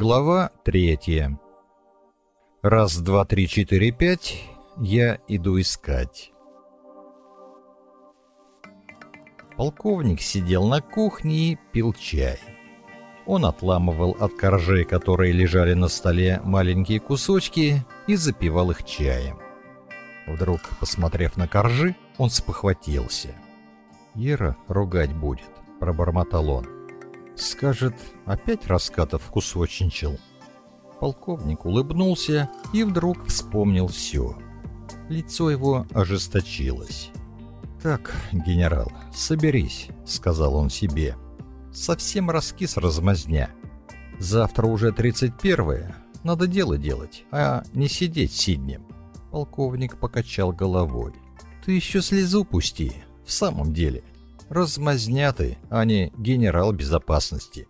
Глава третья. Раз, два, три, четыре, пять. Я иду искать. Полковник сидел на кухне и пил чай. Он отламывал от коржей, которые лежали на столе, маленькие кусочки и запивал их чаем. Вдруг, посмотрев на коржи, он спохватился. «Ира ругать будет», — пробормотал он. Скажет, опять раскатов кусочничал. Полковник улыбнулся и вдруг вспомнил все. Лицо его ожесточилось. «Так, генерал, соберись», — сказал он себе. «Совсем раскис размазня. Завтра уже 31-е, надо дело делать, а не сидеть сиднем». Полковник покачал головой. «Ты еще слезу пусти, в самом деле размазнятый, а не генерал безопасности.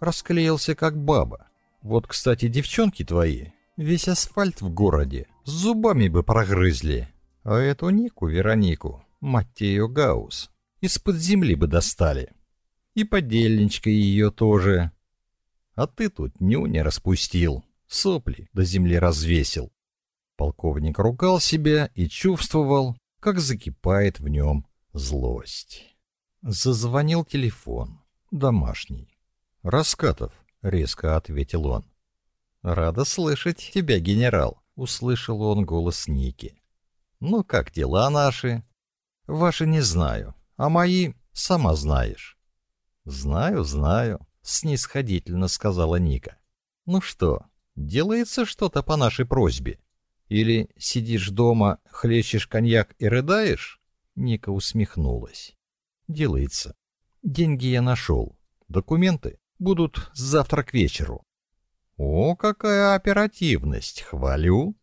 Расклеился как баба. Вот, кстати, девчонки твои, весь асфальт в городе, с зубами бы прогрызли. А эту Нику Веронику, мать ее Гаус, из-под земли бы достали. И подельничка ее тоже. А ты тут нюня распустил, сопли до земли развесил. Полковник ругал себя и чувствовал, как закипает в нем злость. Зазвонил телефон. Домашний. «Раскатов», — резко ответил он. «Рада слышать тебя, генерал», — услышал он голос Ники. «Ну, как дела наши?» «Ваши не знаю, а мои сама знаешь». «Знаю, знаю», — снисходительно сказала Ника. «Ну что, делается что-то по нашей просьбе? Или сидишь дома, хлещешь коньяк и рыдаешь?» Ника усмехнулась делается. Деньги я нашел. Документы будут завтра к вечеру. О, какая оперативность, хвалю.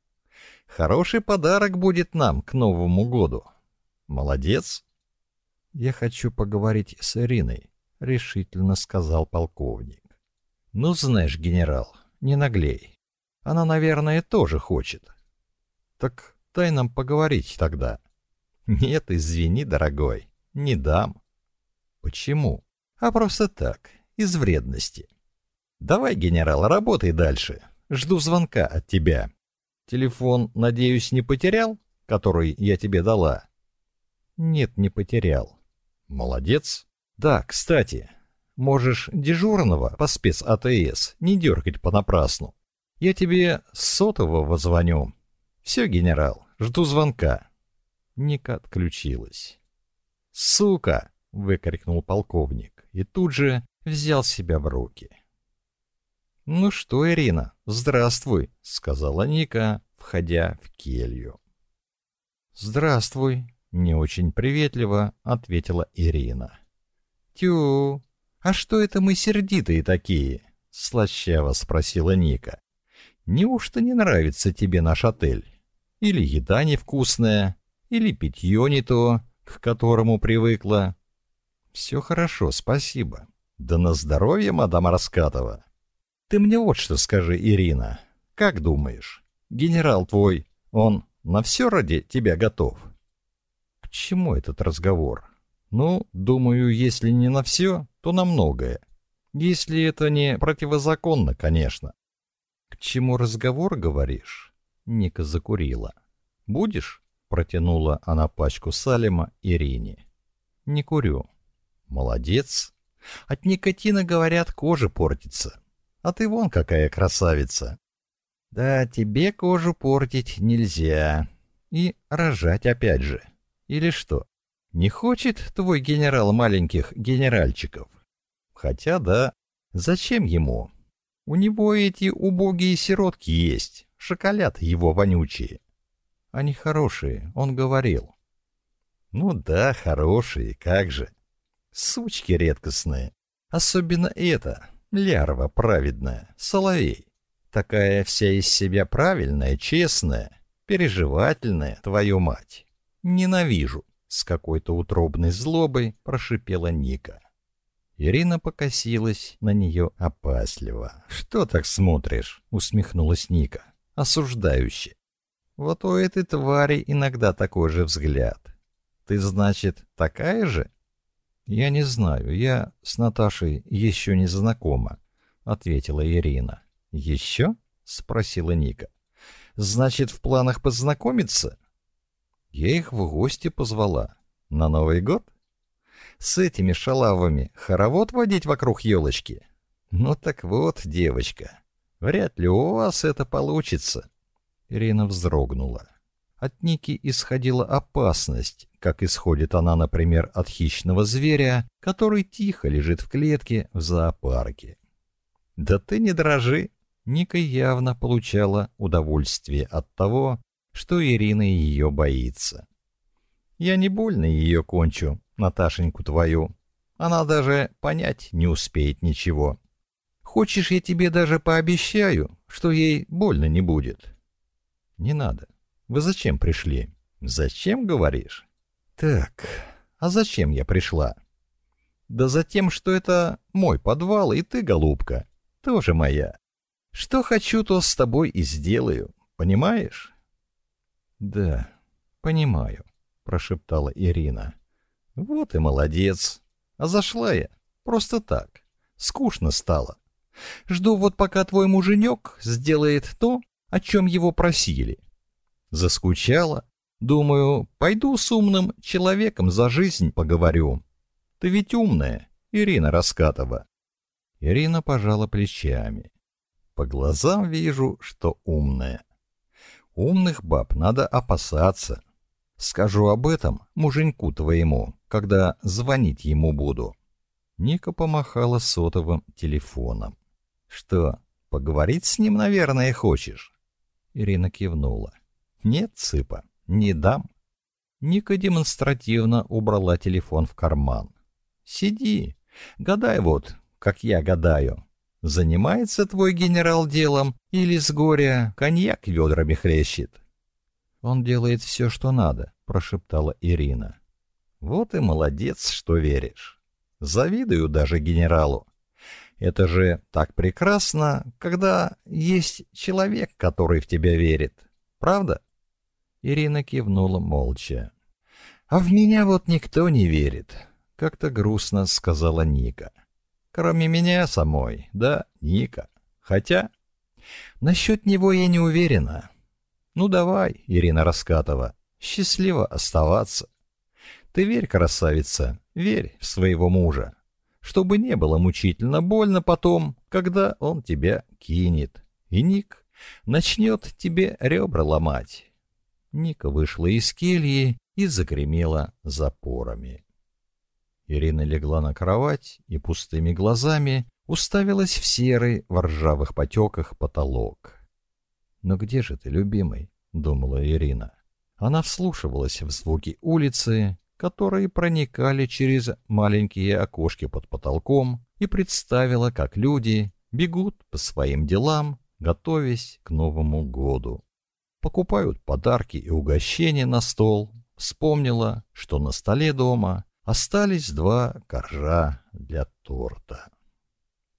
Хороший подарок будет нам к Новому году. Молодец. Я хочу поговорить с Ириной, решительно сказал полковник. Ну, знаешь, генерал, не наглей. Она, наверное, тоже хочет. Так дай нам поговорить тогда. Нет, извини, дорогой. Не дам. Почему? А просто так, из вредности. Давай, генерал, работай дальше. Жду звонка от тебя. Телефон, надеюсь, не потерял, который я тебе дала? Нет, не потерял. Молодец. Да, кстати, можешь дежурного по спец АТС не дергать понапрасну. Я тебе с сотового звоню. Все, генерал, жду звонка. Ника отключилась. «Сука!» — выкрикнул полковник и тут же взял себя в руки. «Ну что, Ирина, здравствуй», — сказала Ника, входя в келью. «Здравствуй», — не очень приветливо ответила Ирина. «Тю, а что это мы сердитые такие?» — слащаво спросила Ника. «Неужто не нравится тебе наш отель? Или еда невкусная, или питье не то, к которому привыкла. Все хорошо, спасибо. Да на здоровье, мадам Раскатова. Ты мне вот что скажи, Ирина. Как думаешь, генерал твой, он на все ради тебя готов? К чему этот разговор? Ну, думаю, если не на все, то на многое. Если это не противозаконно, конечно. К чему разговор, говоришь? Ника закурила. Будешь? Протянула она пачку Салима Ирине. «Не курю». «Молодец. От никотина, говорят, кожа портится. А ты вон какая красавица». «Да, тебе кожу портить нельзя. И рожать опять же. Или что? Не хочет твой генерал маленьких генеральчиков? Хотя да, зачем ему? У него эти убогие сиротки есть, шоколад его вонючие. Они хорошие, он говорил. Ну да, хорошие, как же. Сучки редкостные. Особенно эта, лярва праведная, соловей. Такая вся из себя правильная, честная, переживательная, твою мать. Ненавижу. С какой-то утробной злобой прошипела Ника. Ирина покосилась на нее опасливо. «Что так смотришь?» — усмехнулась Ника. «Осуждающе. Вот у этой твари иногда такой же взгляд. Ты, значит, такая же? Я не знаю, я с Наташей еще не знакома, ответила Ирина. «Еще?» — спросила Ника. «Значит, в планах познакомиться?» Я их в гости позвала. На Новый год? С этими шалавами хоровод водить вокруг елочки? Ну так вот, девочка, вряд ли у вас это получится. Ирина вздрогнула. От Ники исходила опасность, как исходит она, например, от хищного зверя, который тихо лежит в клетке в зоопарке. «Да ты не дрожи!» Ника явно получала удовольствие от того, что Ирина ее боится. «Я не больно ее кончу, Наташеньку твою. Она даже понять не успеет ничего. Хочешь, я тебе даже пообещаю, что ей больно не будет?» «Не надо. Вы зачем пришли?» «Зачем, говоришь?» «Так, а зачем я пришла?» «Да за тем, что это мой подвал, и ты, голубка, тоже моя. Что хочу, то с тобой и сделаю, понимаешь?» «Да, понимаю», — прошептала Ирина. «Вот и молодец. А зашла я. Просто так. Скучно стало. Жду вот пока твой муженек сделает то, о чем его просили. Заскучала. Думаю, пойду с умным человеком за жизнь поговорю. Ты ведь умная, Ирина Раскатова. Ирина пожала плечами. По глазам вижу, что умная. Умных баб надо опасаться. Скажу об этом муженьку твоему, когда звонить ему буду. Ника помахала сотовым телефоном. Что, поговорить с ним, наверное, хочешь? Ирина кивнула. Нет, цыпа, не дам. Ника демонстративно убрала телефон в карман. Сиди, гадай вот, как я гадаю. Занимается твой генерал делом или с горя коньяк ведрами хлещет? Он делает все, что надо, прошептала Ирина. Вот и молодец, что веришь. Завидую даже генералу. Это же так прекрасно, когда есть человек, который в тебя верит. Правда? Ирина кивнула молча. А в меня вот никто не верит, как-то грустно сказала Ника. Кроме меня самой, да, Ника. Хотя насчет него я не уверена. Ну давай, Ирина Раскатова, счастливо оставаться. Ты верь, красавица, верь в своего мужа, чтобы не было мучительно больно потом, когда он тебя кинет. И Ник начнет тебе ребра ломать. Ника вышла из кельи и загремела запорами. Ирина легла на кровать и пустыми глазами уставилась в серый в ржавых потеках потолок. «Но где же ты, любимый?» — думала Ирина. Она вслушивалась в звуки улицы, которые проникали через маленькие окошки под потолком, и представила, как люди бегут по своим делам, готовясь к Новому году. Покупают подарки и угощения на стол, вспомнила, что на столе дома Остались два коржа для торта.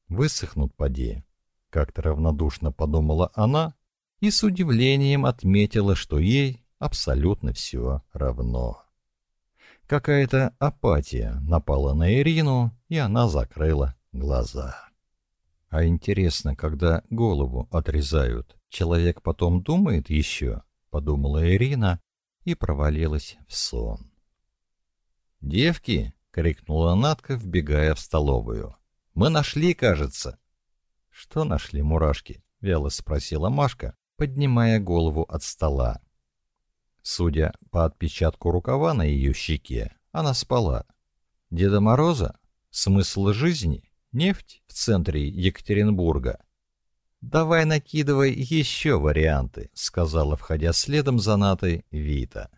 Высохнут поди. Как-то равнодушно подумала она и с удивлением отметила, что ей абсолютно все равно. Какая-то апатия напала на Ирину, и она закрыла глаза. А интересно, когда голову отрезают, человек потом думает еще, подумала Ирина и провалилась в сон. «Девки!» — крикнула Натка, вбегая в столовую. «Мы нашли, кажется». «Что нашли, мурашки?» — вяло спросила Машка, поднимая голову от стола. Судя по отпечатку рукава на ее щеке, она спала. Деда Мороза? Смысл жизни? Нефть в центре Екатеринбурга? «Давай накидывай еще варианты», — сказала, входя следом за Натой Вита.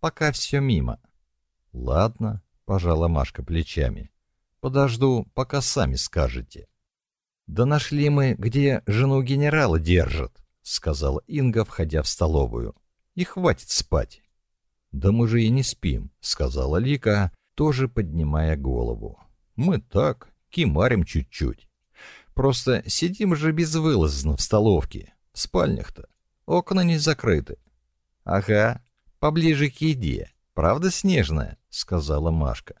«Пока все мимо». «Ладно», — пожала Машка плечами. «Подожду, пока сами скажете». «Да нашли мы, где жену генерала держат», — сказала Инга, входя в столовую. «И хватит спать». «Да мы же и не спим», — сказала Лика, тоже поднимая голову. «Мы так, кимарим чуть-чуть. Просто сидим же безвылазно в столовке, в спальнях-то. Окна не закрыты». «Ага, поближе к еде. Правда снежная?» сказала Машка.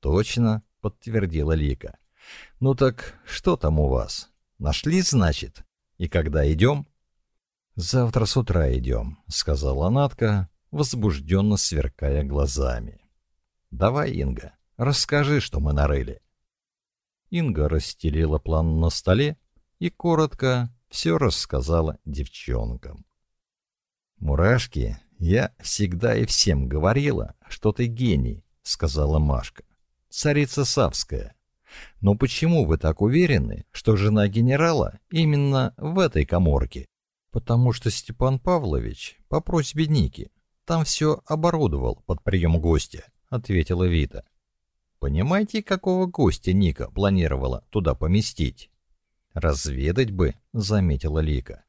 Точно, подтвердила Лика. Ну так что там у вас? Нашли, значит? И когда идем?» «Завтра с утра идем», — сказала Натка, возбужденно сверкая глазами. «Давай, Инга, расскажи, что мы нарыли». Инга расстелила план на столе и коротко все рассказала девчонкам. «Мурашки, я всегда и всем говорила, что ты гений», — сказала Машка. «Царица Савская. Но почему вы так уверены, что жена генерала именно в этой коморке?» «Потому что Степан Павлович по просьбе Ники там все оборудовал под прием гостя», — ответила Вита. «Понимаете, какого гостя Ника планировала туда поместить?» «Разведать бы», — заметила Лика.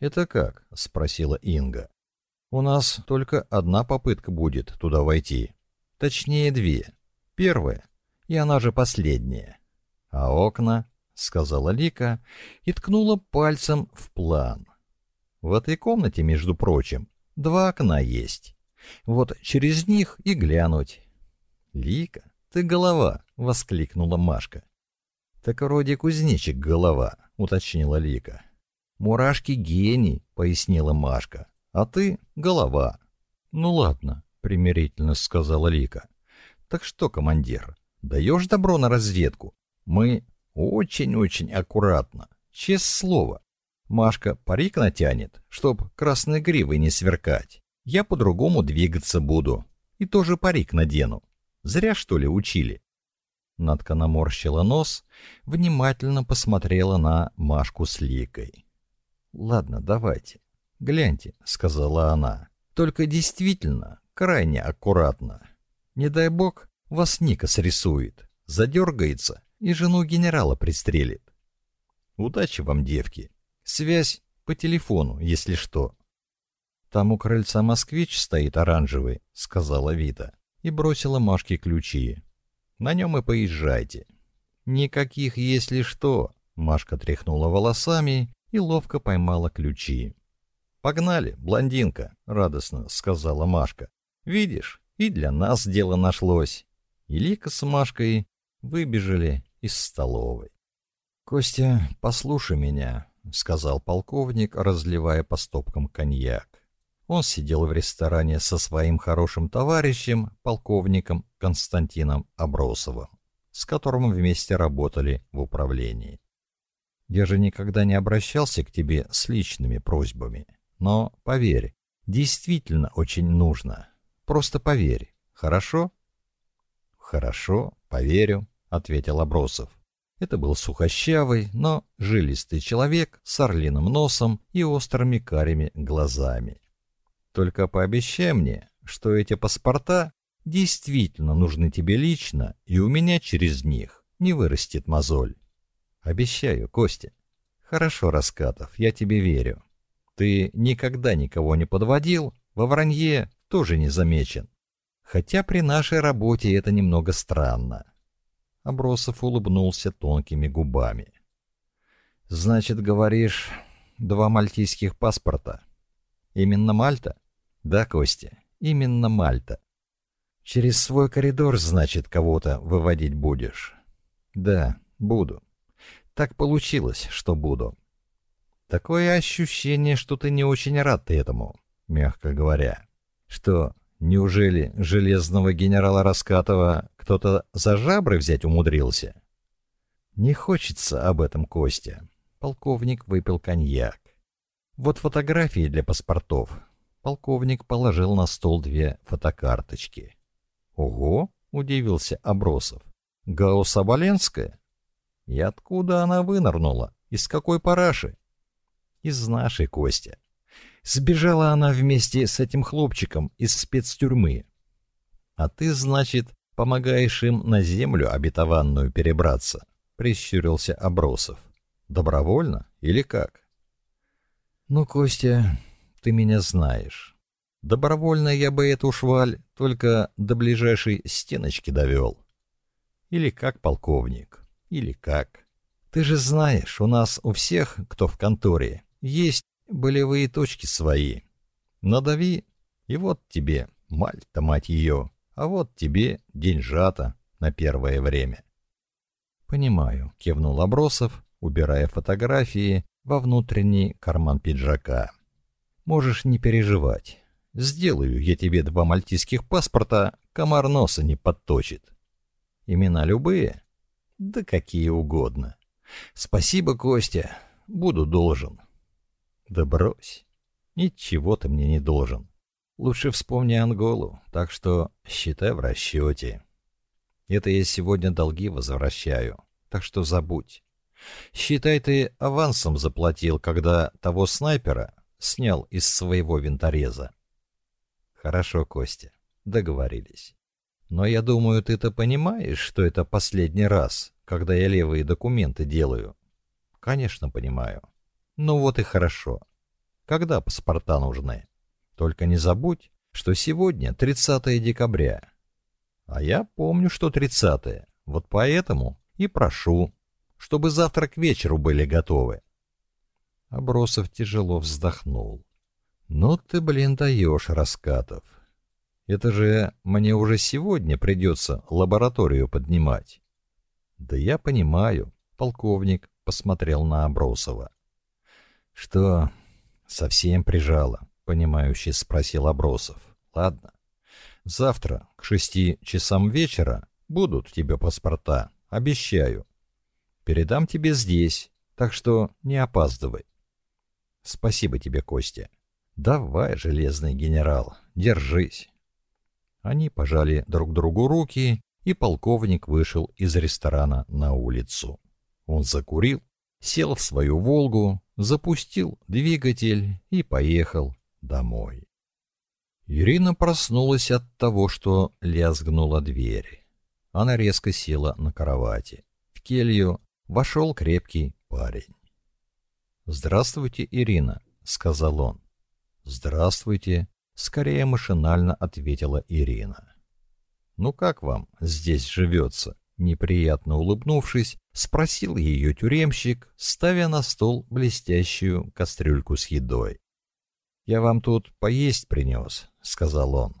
«Это как?» — спросила Инга. «У нас только одна попытка будет туда войти. Точнее, две. Первая, и она же последняя. А окна?» — сказала Лика и ткнула пальцем в план. В этой комнате, между прочим, два окна есть. Вот через них и глянуть. «Лика, ты голова!» — воскликнула Машка. «Так вроде кузнечик голова», — уточнила Лика. «Мурашки гений», — пояснила Машка. «А ты — голова». «Ну ладно», — примирительно сказала Лика. «Так что, командир, даешь добро на разведку? Мы очень-очень аккуратно, честное слово. Машка парик натянет, чтоб красной гривой не сверкать. Я по-другому двигаться буду. И тоже парик надену. Зря, что ли, учили?» Надка наморщила нос, внимательно посмотрела на Машку с Ликой. «Ладно, давайте. Гляньте», — сказала она. «Только действительно, крайне аккуратно. Не дай бог, вас Ника срисует, задергается и жену генерала пристрелит. Удачи вам, девки. Связь по телефону, если что». «Там у крыльца москвич стоит оранжевый», — сказала Вита и бросила Машке ключи. На нем и поезжайте. Никаких, если что. Машка тряхнула волосами и ловко поймала ключи. «Погнали, блондинка», — радостно сказала Машка. «Видишь, и для нас дело нашлось». И Лика с Машкой выбежали из столовой. «Костя, послушай меня», — сказал полковник, разливая по стопкам коньяк. Он сидел в ресторане со своим хорошим товарищем, полковником Константином Абросовым, с которым вместе работали в управлении. Я же никогда не обращался к тебе с личными просьбами, но поверь, действительно очень нужно. Просто поверь, хорошо? Хорошо, поверю, ответил Абросов. Это был сухощавый, но жилистый человек с орлиным носом и острыми карими глазами. Только пообещай мне, что эти паспорта действительно нужны тебе лично, и у меня через них не вырастет мозоль. Обещаю, Костя. Хорошо, Раскатов, я тебе верю. Ты никогда никого не подводил, во вранье тоже не замечен. Хотя при нашей работе это немного странно. Абросов улыбнулся тонкими губами. Значит, говоришь, два мальтийских паспорта. Именно Мальта? Да, Костя, именно Мальта. Через свой коридор, значит, кого-то выводить будешь? Да, буду. Так получилось, что буду. Такое ощущение, что ты не очень рад этому, мягко говоря. Что, неужели железного генерала Раскатова кто-то за жабры взять умудрился? Не хочется об этом, Костя. Полковник выпил коньяк. Вот фотографии для паспортов Полковник положил на стол две фотокарточки. «Ого!» — удивился Абросов. «Гаусс Оболенская? И откуда она вынырнула? Из какой параши?» «Из нашей, Костя. Сбежала она вместе с этим хлопчиком из спецтюрьмы. А ты, значит, помогаешь им на землю обетованную перебраться?» — прищурился Абросов. «Добровольно или как?» «Ну, Костя, ты меня знаешь. Добровольно я бы эту шваль только до ближайшей стеночки довел. Или как полковник, или как. Ты же знаешь, у нас у всех, кто в конторе, есть болевые точки свои. Надави, и вот тебе, мальта, мать ее, а вот тебе деньжата на первое время. «Понимаю», — кивнул Абросов, убирая фотографии во внутренний карман пиджака. «Можешь не переживать. Сделаю я тебе два мальтийских паспорта, комар носа не подточит. Имена любые? Да какие угодно. Спасибо, Костя. Буду должен. Да брось. Ничего ты мне не должен. Лучше вспомни Анголу, так что считай в расчете. Это я сегодня долги возвращаю, так что забудь. Считай, ты авансом заплатил, когда того снайпера снял из своего винтореза. Хорошо, Костя, договорились. Но я думаю, ты-то понимаешь, что это последний раз, когда я левые документы делаю. Конечно, понимаю. Ну вот и хорошо. Когда паспорта нужны? Только не забудь, что сегодня 30 декабря. А я помню, что 30 Вот поэтому и прошу, чтобы завтра к вечеру были готовы. Абросов тяжело вздохнул. «Ну ты, блин, даешь, Раскатов. Это же мне уже сегодня придется лабораторию поднимать». «Да я понимаю», — полковник посмотрел на Абросова. «Что, совсем прижало?» — понимающе спросил Абросов. «Ладно. Завтра к шести часам вечера будут тебе паспорта, обещаю. Передам тебе здесь, так что не опаздывай». «Спасибо тебе, Костя». «Давай, железный генерал, держись». Они пожали друг другу руки, и полковник вышел из ресторана на улицу. Он закурил, сел в свою «Волгу», запустил двигатель и поехал домой. Ирина проснулась от того, что лязгнула дверь. Она резко села на кровати. В келью вошел крепкий парень. «Здравствуйте, Ирина», — сказал он. «Здравствуйте», — скорее машинально ответила Ирина. «Ну как вам здесь живется?» Неприятно улыбнувшись, спросил ее тюремщик, ставя на стол блестящую кастрюльку с едой. «Я вам тут поесть принес», — сказал он.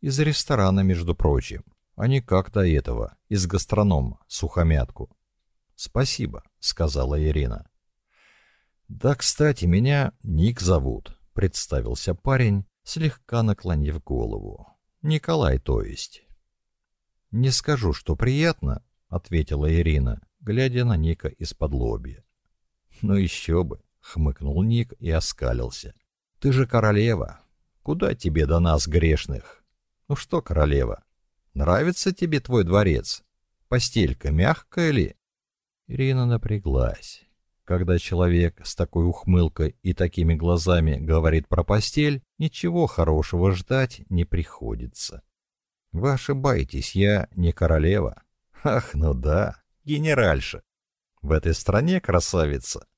«Из ресторана, между прочим, а не как до этого, из гастронома, сухомятку». «Спасибо», — сказала Ирина. «Да, кстати, меня Ник зовут», — представился парень, слегка наклонив голову. «Николай, то есть». «Не скажу, что приятно», — ответила Ирина, глядя на Ника из-под лобья. «Ну еще бы», — хмыкнул Ник и оскалился. «Ты же королева. Куда тебе до нас, грешных?» «Ну что, королева, нравится тебе твой дворец? Постелька мягкая ли?» Ирина напряглась. Когда человек с такой ухмылкой и такими глазами говорит про постель, ничего хорошего ждать не приходится. Вы ошибаетесь, я не королева. Ах, ну да, генеральша. В этой стране красавица.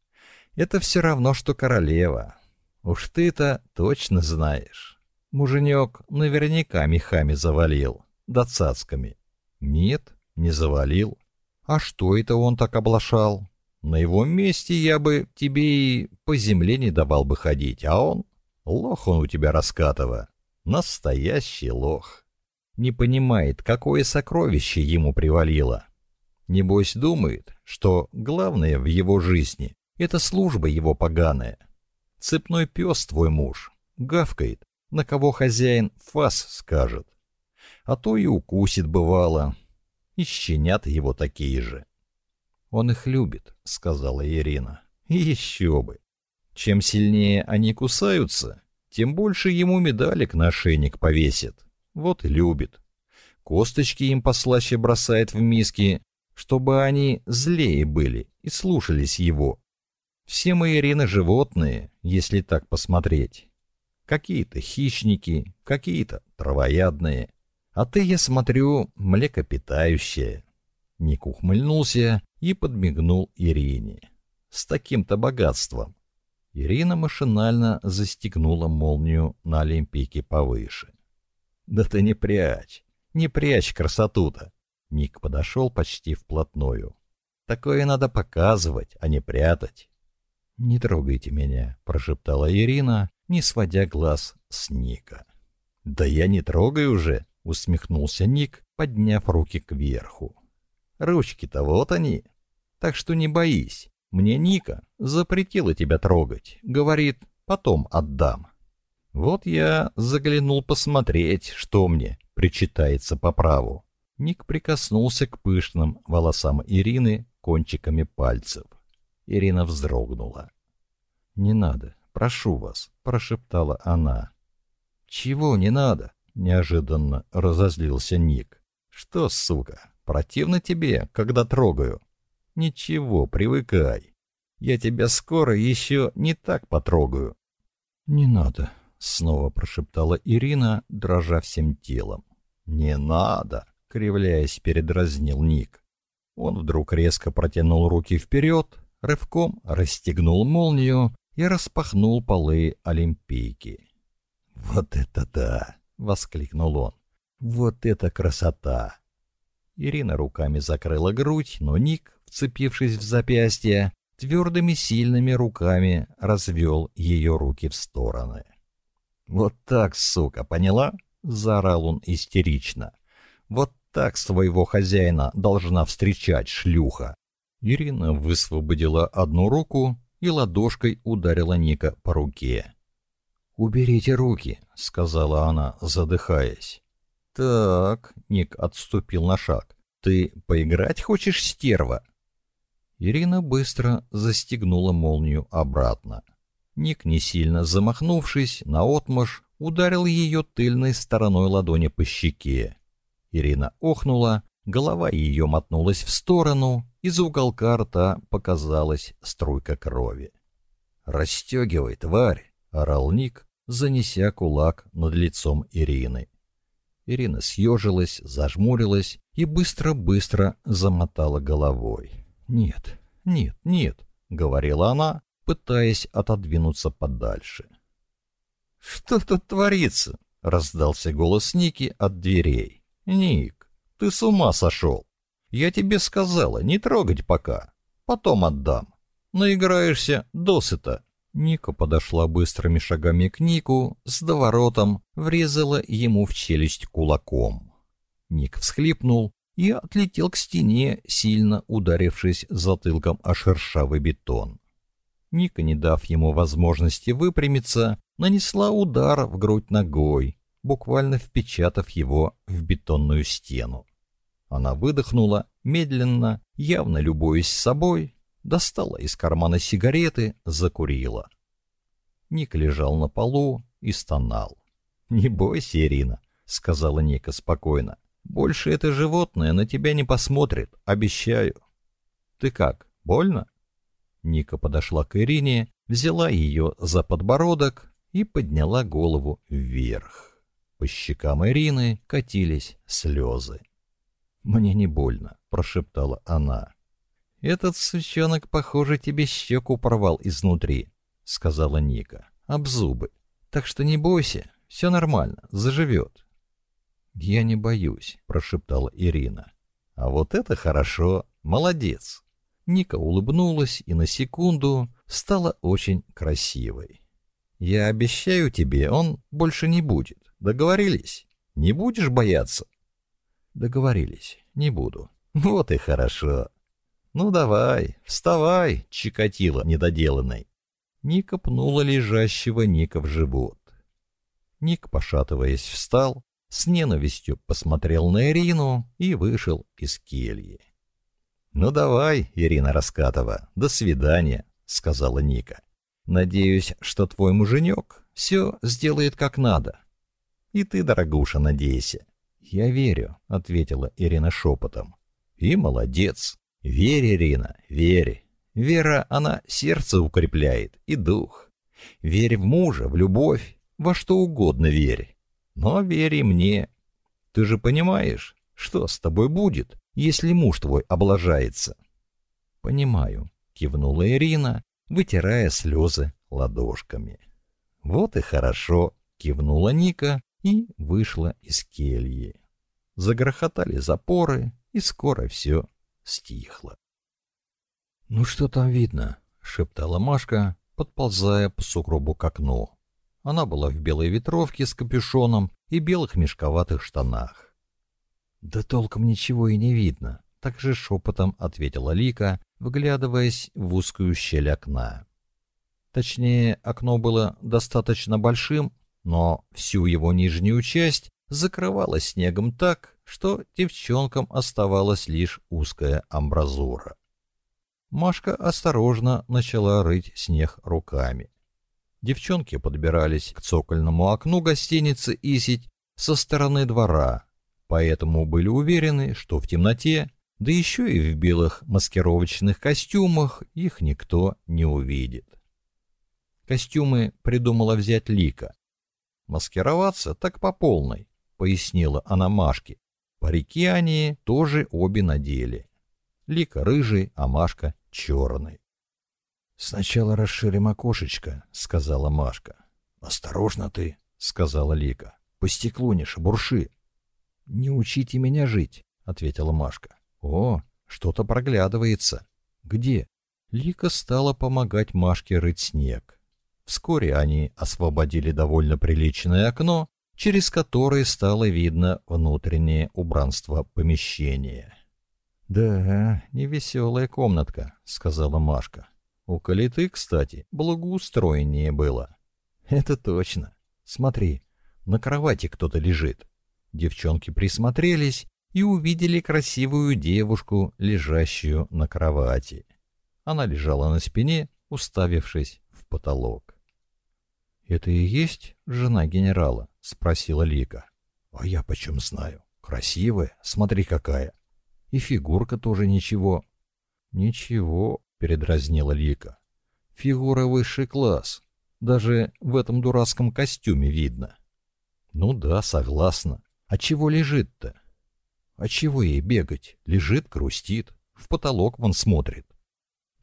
Это все равно, что королева. Уж ты-то точно знаешь. Муженек наверняка мехами завалил, да цацками. Нет, не завалил. А что это он так облашал? На его месте я бы тебе и по земле не давал бы ходить, а он... Лох он у тебя, Раскатова. Настоящий лох не понимает, какое сокровище ему привалило. Небось думает, что главное в его жизни — это служба его поганая. Цепной пес твой муж, гавкает, на кого хозяин фас скажет. А то и укусит бывало. И щенят его такие же. «Он их любит», — сказала Ирина. «И еще бы. Чем сильнее они кусаются, тем больше ему медалек на шейник повесит. Вот и любит. Косточки им послаще бросает в миски, чтобы они злее были и слушались его. Все мы, Ирина, животные, если так посмотреть. Какие-то хищники, какие-то травоядные. А ты, я смотрю, млекопитающая. Ник ухмыльнулся и подмигнул Ирине. С таким-то богатством. Ирина машинально застегнула молнию на Олимпийке повыше. «Да ты не прячь, не прячь красоту-то!» Ник подошел почти вплотную. «Такое надо показывать, а не прятать». «Не трогайте меня», — прошептала Ирина, не сводя глаз с Ника. «Да я не трогаю уже», — усмехнулся Ник, подняв руки кверху. «Ручки-то вот они. Так что не боись, Мне Ника запретила тебя трогать. Говорит, потом отдам. Вот я заглянул посмотреть, что мне причитается по праву. Ник прикоснулся к пышным волосам Ирины кончиками пальцев. Ирина вздрогнула. «Не надо, прошу вас», — прошептала она. «Чего не надо?» — неожиданно разозлился Ник. «Что, сука, противно тебе, когда трогаю?» «Ничего, привыкай. Я тебя скоро еще не так потрогаю». «Не надо», — снова прошептала Ирина, дрожа всем телом. «Не надо», — кривляясь, передразнил Ник. Он вдруг резко протянул руки вперед, рывком расстегнул молнию и распахнул полы олимпийки. «Вот это да!» — воскликнул он. «Вот это красота!» Ирина руками закрыла грудь, но Ник, вцепившись в запястье, твердыми сильными руками развел ее руки в стороны. «Вот так, сука, поняла?» — заорал он истерично. «Вот так своего хозяина должна встречать шлюха!» Ирина высвободила одну руку и ладошкой ударила Ника по руке. «Уберите руки», — сказала она, задыхаясь. «Так», — Ник отступил на шаг, — «ты поиграть хочешь, стерва?» Ирина быстро застегнула молнию обратно. Ник, не сильно замахнувшись, наотмашь ударил ее тыльной стороной ладони по щеке. Ирина охнула, голова ее мотнулась в сторону, из уголка рта показалась струйка крови. «Расстегивай, тварь!» — орал Ник, занеся кулак над лицом Ирины. Ирина съежилась, зажмурилась и быстро-быстро замотала головой. «Нет, нет, нет», — говорила она, пытаясь отодвинуться подальше. «Что тут творится?» — раздался голос Ники от дверей. «Ник, ты с ума сошел! Я тебе сказала, не трогать пока. Потом отдам. Наиграешься досыта». Ника подошла быстрыми шагами к Нику, с доворотом врезала ему в челюсть кулаком. Ник всхлипнул и отлетел к стене, сильно ударившись затылком о шершавый бетон. Ника, не дав ему возможности выпрямиться, нанесла удар в грудь ногой, буквально впечатав его в бетонную стену. Она выдохнула, медленно, явно любуясь собой, достала из кармана сигареты, закурила. Ник лежал на полу и стонал. «Не бойся, Ирина», — сказала Ника спокойно. «Больше это животное на тебя не посмотрит, обещаю». «Ты как, больно?» Ника подошла к Ирине, взяла ее за подбородок и подняла голову вверх. По щекам Ирины катились слезы. «Мне не больно», — прошептала она. «Этот сучонок, похоже, тебе щеку порвал изнутри», — сказала Ника. «Об зубы. Так что не бойся, все нормально, заживет». «Я не боюсь», — прошептала Ирина. «А вот это хорошо, молодец». Ника улыбнулась и на секунду стала очень красивой. «Я обещаю тебе, он больше не будет. Договорились? Не будешь бояться?» «Договорились. Не буду». «Вот и хорошо. «Ну давай, вставай, Чикатило недоделанный!» Ника пнула лежащего Ника в живот. Ник, пошатываясь, встал, с ненавистью посмотрел на Ирину и вышел из кельи. «Ну давай, Ирина Раскатова, до свидания», — сказала Ника. «Надеюсь, что твой муженек все сделает как надо. И ты, дорогуша, надейся». «Я верю», — ответила Ирина шепотом. «И молодец. Верь, Ирина, верь. Вера, она сердце укрепляет и дух. Верь в мужа, в любовь, во что угодно верь. Но верь мне. Ты же понимаешь, что с тобой будет, если муж твой облажается? Понимаю, кивнула Ирина, вытирая слезы ладошками. Вот и хорошо, кивнула Ника и вышла из кельи. Загрохотали запоры, и скоро все стихло. «Ну что там видно?» — шептала Машка, подползая по сугробу к окну. Она была в белой ветровке с капюшоном и белых мешковатых штанах. «Да толком ничего и не видно», — так же шепотом ответила Лика, вглядываясь в узкую щель окна. Точнее, окно было достаточно большим, но всю его нижнюю часть закрывало снегом так, что девчонкам оставалась лишь узкая амбразура. Машка осторожно начала рыть снег руками. Девчонки подбирались к цокольному окну гостиницы «Исить» со стороны двора, поэтому были уверены, что в темноте, да еще и в белых маскировочных костюмах, их никто не увидит. Костюмы придумала взять Лика. Маскироваться так по полной, пояснила она Машке. Парики они тоже обе надели. Лика рыжий, а Машка черный. «Сначала расширим окошечко», — сказала Машка. «Осторожно ты», — сказала Лика. «По стеклу не шебурши». «Не учите меня жить», — ответила Машка. «О, что-то проглядывается». «Где?» Лика стала помогать Машке рыть снег. Вскоре они освободили довольно приличное окно, через которое стало видно внутреннее убранство помещения. «Да, невеселая комнатка», — сказала Машка. «У калиты, кстати, благоустроеннее было». «Это точно. Смотри, на кровати кто-то лежит». Девчонки присмотрелись и увидели красивую девушку, лежащую на кровати. Она лежала на спине, уставившись в потолок. «Это и есть жена генерала?» — спросила Лика. «А я почем знаю? Красивая, смотри какая!» И фигурка тоже ничего. Ничего, передразнила Лика. Фигура высший класс. Даже в этом дурацком костюме видно. Ну да, согласна. А чего лежит-то? А чего ей бегать? Лежит, грустит, в потолок вон смотрит.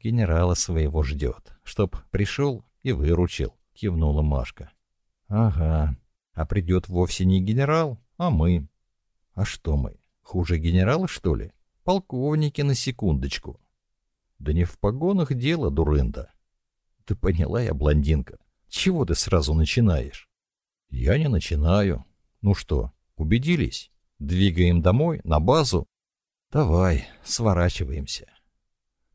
Генерала своего ждет, чтоб пришел и выручил, кивнула Машка. Ага, а придет вовсе не генерал, а мы. А что мы, хуже генерала, что ли? Полковники на секундочку. Да не в погонах дело, дурында. Ты поняла я, блондинка. Чего ты сразу начинаешь? Я не начинаю. Ну что, убедились? Двигаем домой, на базу? Давай, сворачиваемся.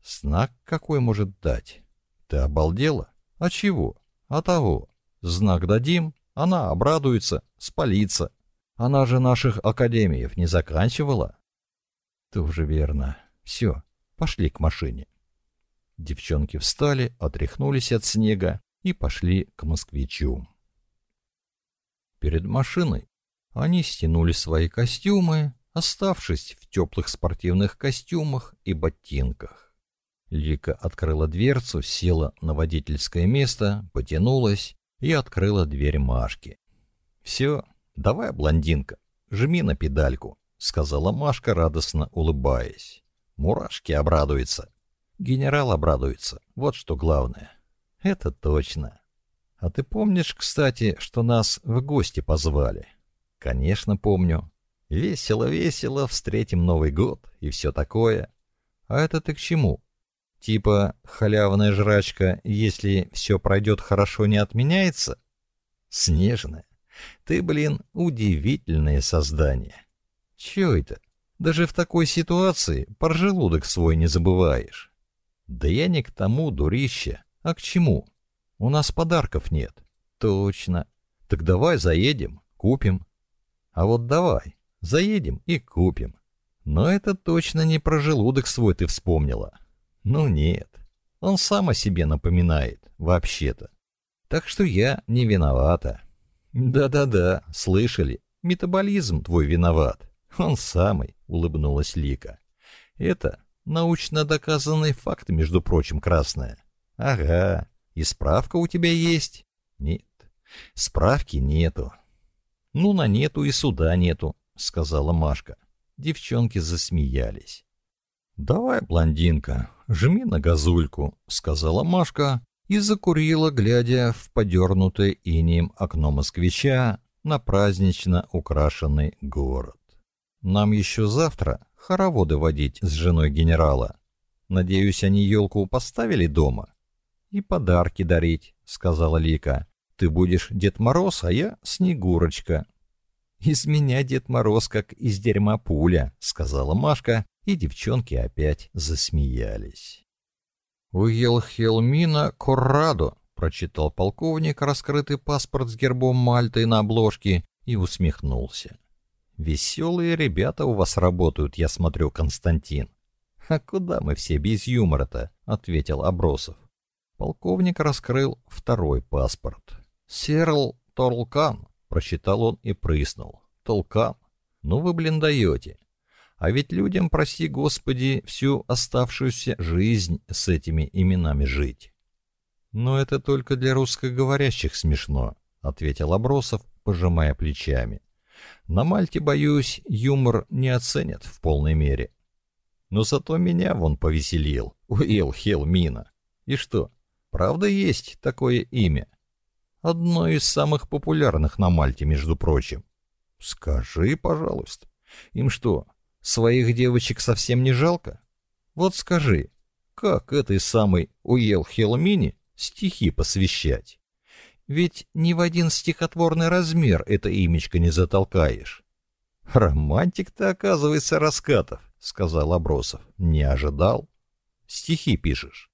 Знак какой может дать? Ты обалдела? А чего? А того. Знак дадим, она обрадуется, спалится. Она же наших академиев не заканчивала. Тоже верно. Все, пошли к машине. Девчонки встали, отряхнулись от снега и пошли к москвичу. Перед машиной они стянули свои костюмы, оставшись в теплых спортивных костюмах и ботинках. Лика открыла дверцу, села на водительское место, потянулась и открыла дверь Машки. «Все, давай, блондинка, жми на педальку», — сказала Машка, радостно улыбаясь. «Мурашки обрадуются. Генерал обрадуется. Вот что главное». «Это точно. А ты помнишь, кстати, что нас в гости позвали?» «Конечно, помню. Весело-весело, встретим Новый год и все такое. А это ты к чему? Типа халявная жрачка, если все пройдет хорошо, не отменяется?» «Снежная, ты, блин, удивительное создание». Чё это? Даже в такой ситуации про желудок свой не забываешь. Да я не к тому, дурище, а к чему? У нас подарков нет. Точно. Так давай заедем, купим. А вот давай, заедем и купим. Но это точно не про желудок свой ты вспомнила. Ну нет, он сам о себе напоминает, вообще-то. Так что я не виновата. Да-да-да, слышали, метаболизм твой виноват. «Он самый», — улыбнулась Лика. «Это научно доказанный факт, между прочим, красная». «Ага. И справка у тебя есть?» «Нет. Справки нету». «Ну, на нету и суда нету», — сказала Машка. Девчонки засмеялись. «Давай, блондинка, жми на газульку», — сказала Машка и закурила, глядя в подернутое инием окно москвича на празднично украшенный город. Нам еще завтра хороводы водить с женой генерала. Надеюсь, они елку поставили дома? И подарки дарить, сказала Лика. Ты будешь Дед Мороз, а я Снегурочка. Из меня Дед Мороз как из дерьма пуля, сказала Машка, и девчонки опять засмеялись. «Уелхелмина Коррадо», — прочитал полковник раскрытый паспорт с гербом Мальты на обложке и усмехнулся. «Веселые ребята у вас работают, я смотрю, Константин». «А куда мы все без юмора-то?» — ответил Абросов. Полковник раскрыл второй паспорт. «Серл Торлкан», — прочитал он и прыснул. «Толкан? Ну вы, блин, даете. А ведь людям, прости господи, всю оставшуюся жизнь с этими именами жить». «Но это только для русскоговорящих смешно», — ответил Абросов, пожимая плечами. «На Мальте, боюсь, юмор не оценят в полной мере. Но зато меня вон повеселил, Уилл Хелмина. И что, правда есть такое имя?» Одно из самых популярных на Мальте, между прочим. Скажи, пожалуйста, им что, своих девочек совсем не жалко? Вот скажи, как этой самой Уел Хелмини стихи посвящать? Ведь ни в один стихотворный размер это имечко не затолкаешь. Романтик ты, оказывается, Раскатов, сказал Абросов. Не ожидал. Стихи пишешь.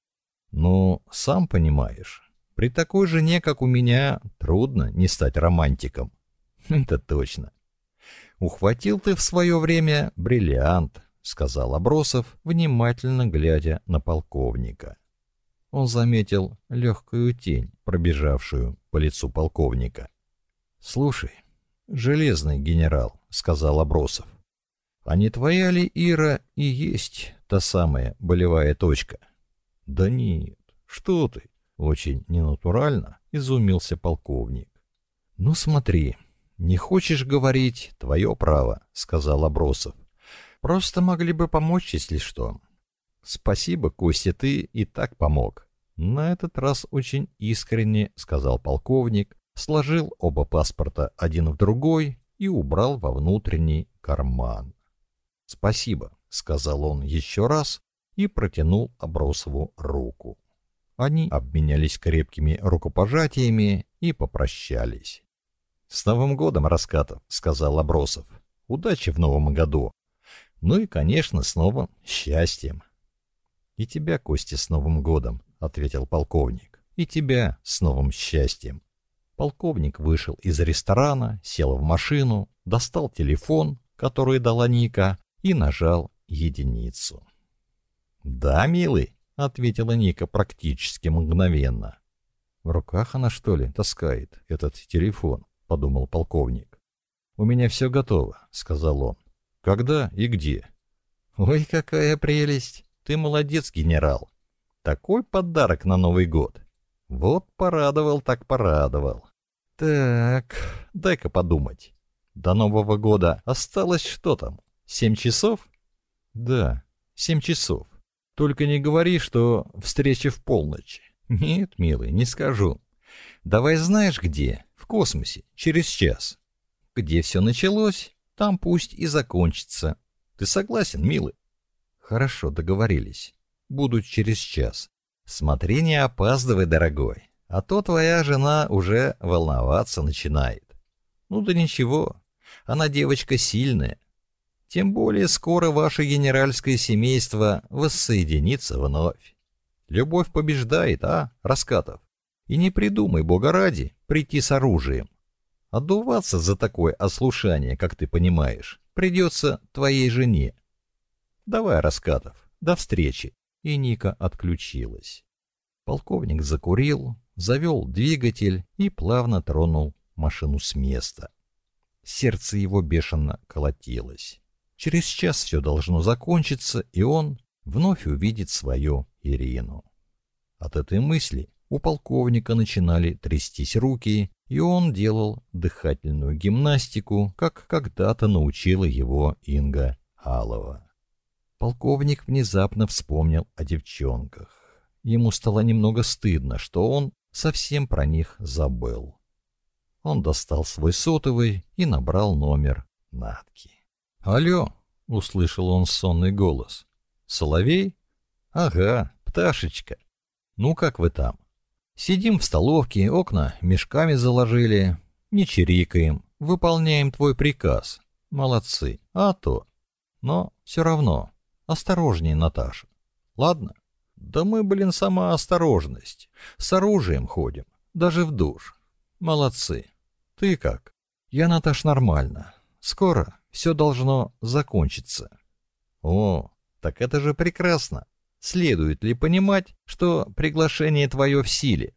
Ну, сам понимаешь, при такой жене, как у меня, трудно не стать романтиком. Это точно. Ухватил ты в свое время бриллиант, сказал Абросов, внимательно глядя на полковника. Он заметил легкую тень, пробежавшую по лицу полковника. «Слушай, железный генерал», — сказал Абросов, — «а не твоя ли Ира и есть та самая болевая точка?» «Да нет, что ты, очень ненатурально изумился полковник. «Ну смотри, не хочешь говорить, твое право», — сказал Абросов. «Просто могли бы помочь, если что». «Спасибо, Костя, ты и так помог». На этот раз очень искренне, сказал полковник, сложил оба паспорта один в другой и убрал во внутренний карман. «Спасибо», — сказал он еще раз и протянул Абросову руку. Они обменялись крепкими рукопожатиями и попрощались. «С Новым годом, Раскатов!» — сказал Абросов. «Удачи в новом году! Ну и, конечно, с новым счастьем!» «И тебя, Костя, с Новым годом!» — ответил полковник. «И тебя с новым счастьем!» Полковник вышел из ресторана, сел в машину, достал телефон, который дала Ника, и нажал единицу. «Да, милый!» — ответила Ника практически мгновенно. «В руках она, что ли, таскает этот телефон?» — подумал полковник. «У меня все готово», — сказал он. «Когда и где?» «Ой, какая прелесть! Ты молодец, генерал! Такой подарок на Новый год! Вот порадовал так порадовал. Так, дай-ка подумать. До Нового года осталось что там? Семь часов?» «Да, семь часов. Только не говори, что встреча в полночь. Нет, милый, не скажу. Давай знаешь где? В космосе, через час. Где все началось, там пусть и закончится. Ты согласен, милый? Хорошо, договорились. Буду через час. Смотри, не опаздывай, дорогой, а то твоя жена уже волноваться начинает. Ну да ничего, она девочка сильная, тем более скоро ваше генеральское семейство воссоединится вновь. Любовь побеждает, а, Раскатов? И не придумай, бога ради, прийти с оружием. Отдуваться за такое ослушание, как ты понимаешь, придется твоей жене. Давай, Раскатов, до встречи. И Ника отключилась. Полковник закурил, завел двигатель и плавно тронул машину с места. Сердце его бешено колотилось. Через час все должно закончиться, и он вновь увидит свою Ирину. От этой мысли у полковника начинали трястись руки, и он делал дыхательную гимнастику, как когда-то научила его Инга Алова. Полковник внезапно вспомнил о девчонках. Ему стало немного стыдно, что он совсем про них забыл. Он достал свой сотовый и набрал номер Натки. «Алло!» — услышал он сонный голос. «Соловей? Ага, пташечка. Ну как вы там? Сидим в столовке, окна мешками заложили, не чирикаем, выполняем твой приказ. Молодцы, а то. Но все равно, осторожней, Наташа. Ладно? Да мы, блин, сама осторожность. С оружием ходим, даже в душ. Молодцы. Ты как? Я, Наташ, нормально. Скоро все должно закончиться. О, так это же прекрасно. Следует ли понимать, что приглашение твое в силе?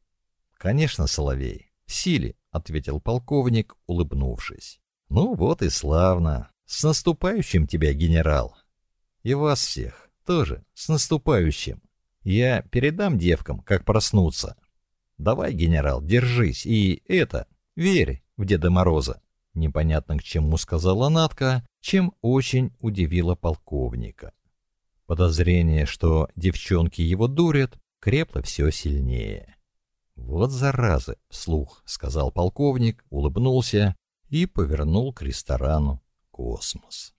Конечно, Соловей, в силе, ответил полковник, улыбнувшись. Ну вот и славно. С наступающим тебя, генерал. И вас всех тоже с наступающим. Я передам девкам, как проснуться. Давай, генерал, держись и это, верь в Деда Мороза. Непонятно к чему сказала Натка, чем очень удивила полковника. Подозрение, что девчонки его дурят, крепло все сильнее. «Вот зараза!» — вслух сказал полковник, улыбнулся и повернул к ресторану «Космос».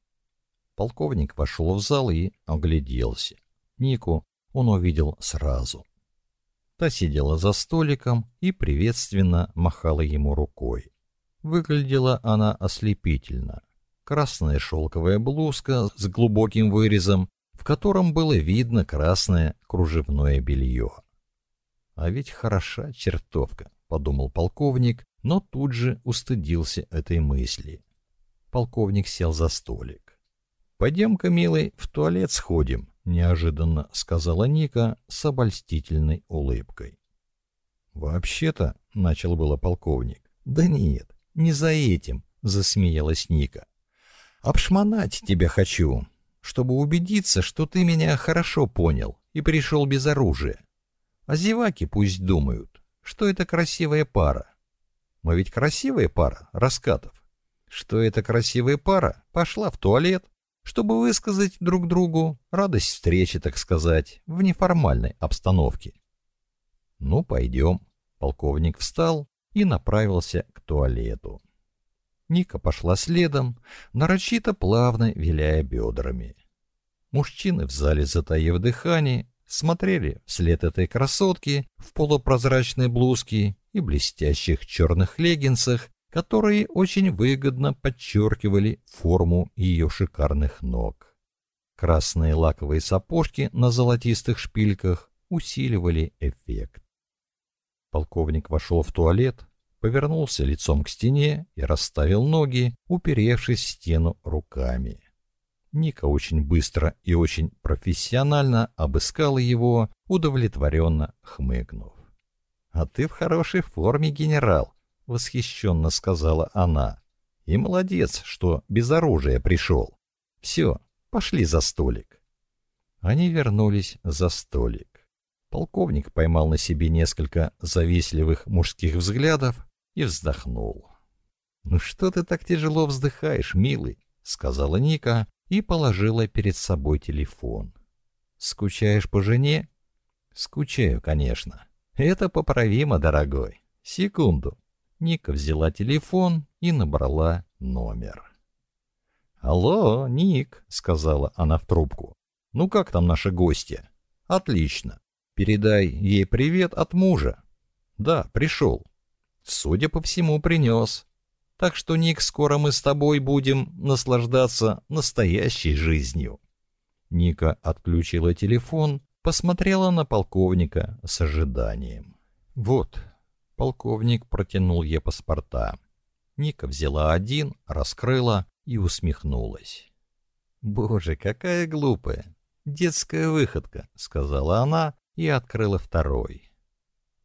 Полковник вошел в зал и огляделся. Нику он увидел сразу. Та сидела за столиком и приветственно махала ему рукой. Выглядела она ослепительно. Красная шелковая блузка с глубоким вырезом, в котором было видно красное кружевное белье. «А ведь хороша чертовка», — подумал полковник, но тут же устыдился этой мысли. Полковник сел за столик. «Пойдем-ка, милый, в туалет сходим», — неожиданно сказала Ника с обольстительной улыбкой. «Вообще-то», — начал было полковник. «Да нет, не за этим», — засмеялась Ника. «Обшмонать тебя хочу, чтобы убедиться, что ты меня хорошо понял и пришел без оружия. А зеваки пусть думают, что это красивая пара. Мы ведь красивая пара, Раскатов. Что это красивая пара пошла в туалет, чтобы высказать друг другу радость встречи, так сказать, в неформальной обстановке. «Ну, пойдем». Полковник встал и направился к туалету. Ника пошла следом, нарочито плавно виляя бедрами. Мужчины в зале, затаив дыхание, смотрели вслед этой красотки в полупрозрачной блузке и блестящих черных леггинсах, которые очень выгодно подчеркивали форму ее шикарных ног. Красные лаковые сапожки на золотистых шпильках усиливали эффект. Полковник вошел в туалет, повернулся лицом к стене и расставил ноги, уперевшись в стену руками. Ника очень быстро и очень профессионально обыскала его, удовлетворенно хмыкнув. «А ты в хорошей форме, генерал. — восхищенно сказала она. «И молодец, что без оружия пришел. Все, пошли за столик». Они вернулись за столик. Полковник поймал на себе несколько завистливых мужских взглядов и вздохнул. «Ну что ты так тяжело вздыхаешь, милый?» — сказала Ника и положила перед собой телефон. «Скучаешь по жене?» «Скучаю, конечно. Это поправимо, дорогой. Секунду». Ника взяла телефон и набрала номер. «Алло, Ник», — сказала она в трубку. «Ну как там наши гости?» «Отлично. Передай ей привет от мужа». «Да, пришел. Судя по всему, принес. Так что, Ник, скоро мы с тобой будем наслаждаться настоящей жизнью». Ника отключила телефон, посмотрела на полковника с ожиданием. «Вот, Полковник протянул ей паспорта. Ника взяла один, раскрыла и усмехнулась. «Боже, какая глупая! Детская выходка!» — сказала она и открыла второй.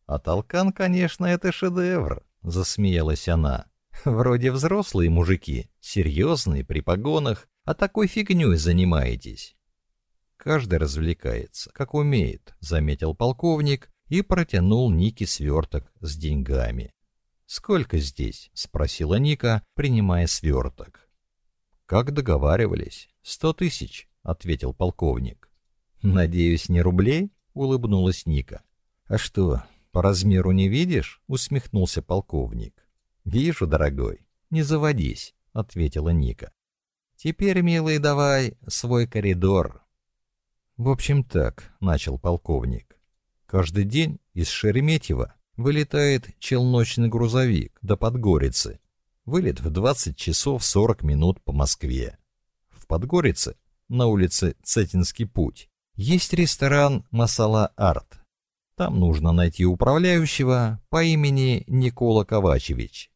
«А толкан, конечно, это шедевр!» — засмеялась она. «Вроде взрослые мужики, серьезные, при погонах, а такой фигней занимаетесь». «Каждый развлекается, как умеет», — заметил полковник и протянул Нике сверток с деньгами. «Сколько здесь?» — спросила Ника, принимая сверток. «Как договаривались. Сто тысяч», — ответил полковник. «Надеюсь, не рублей?» — улыбнулась Ника. «А что, по размеру не видишь?» — усмехнулся полковник. «Вижу, дорогой. Не заводись», — ответила Ника. «Теперь, милый, давай свой коридор». «В общем так», — начал полковник. Каждый день из Шереметьево вылетает челночный грузовик до Подгорицы. Вылет в 20 часов 40 минут по Москве. В Подгорице, на улице Цетинский путь, Есть ресторан «Масала Арт». Там нужно найти управляющего по имени Никола Ковачевич.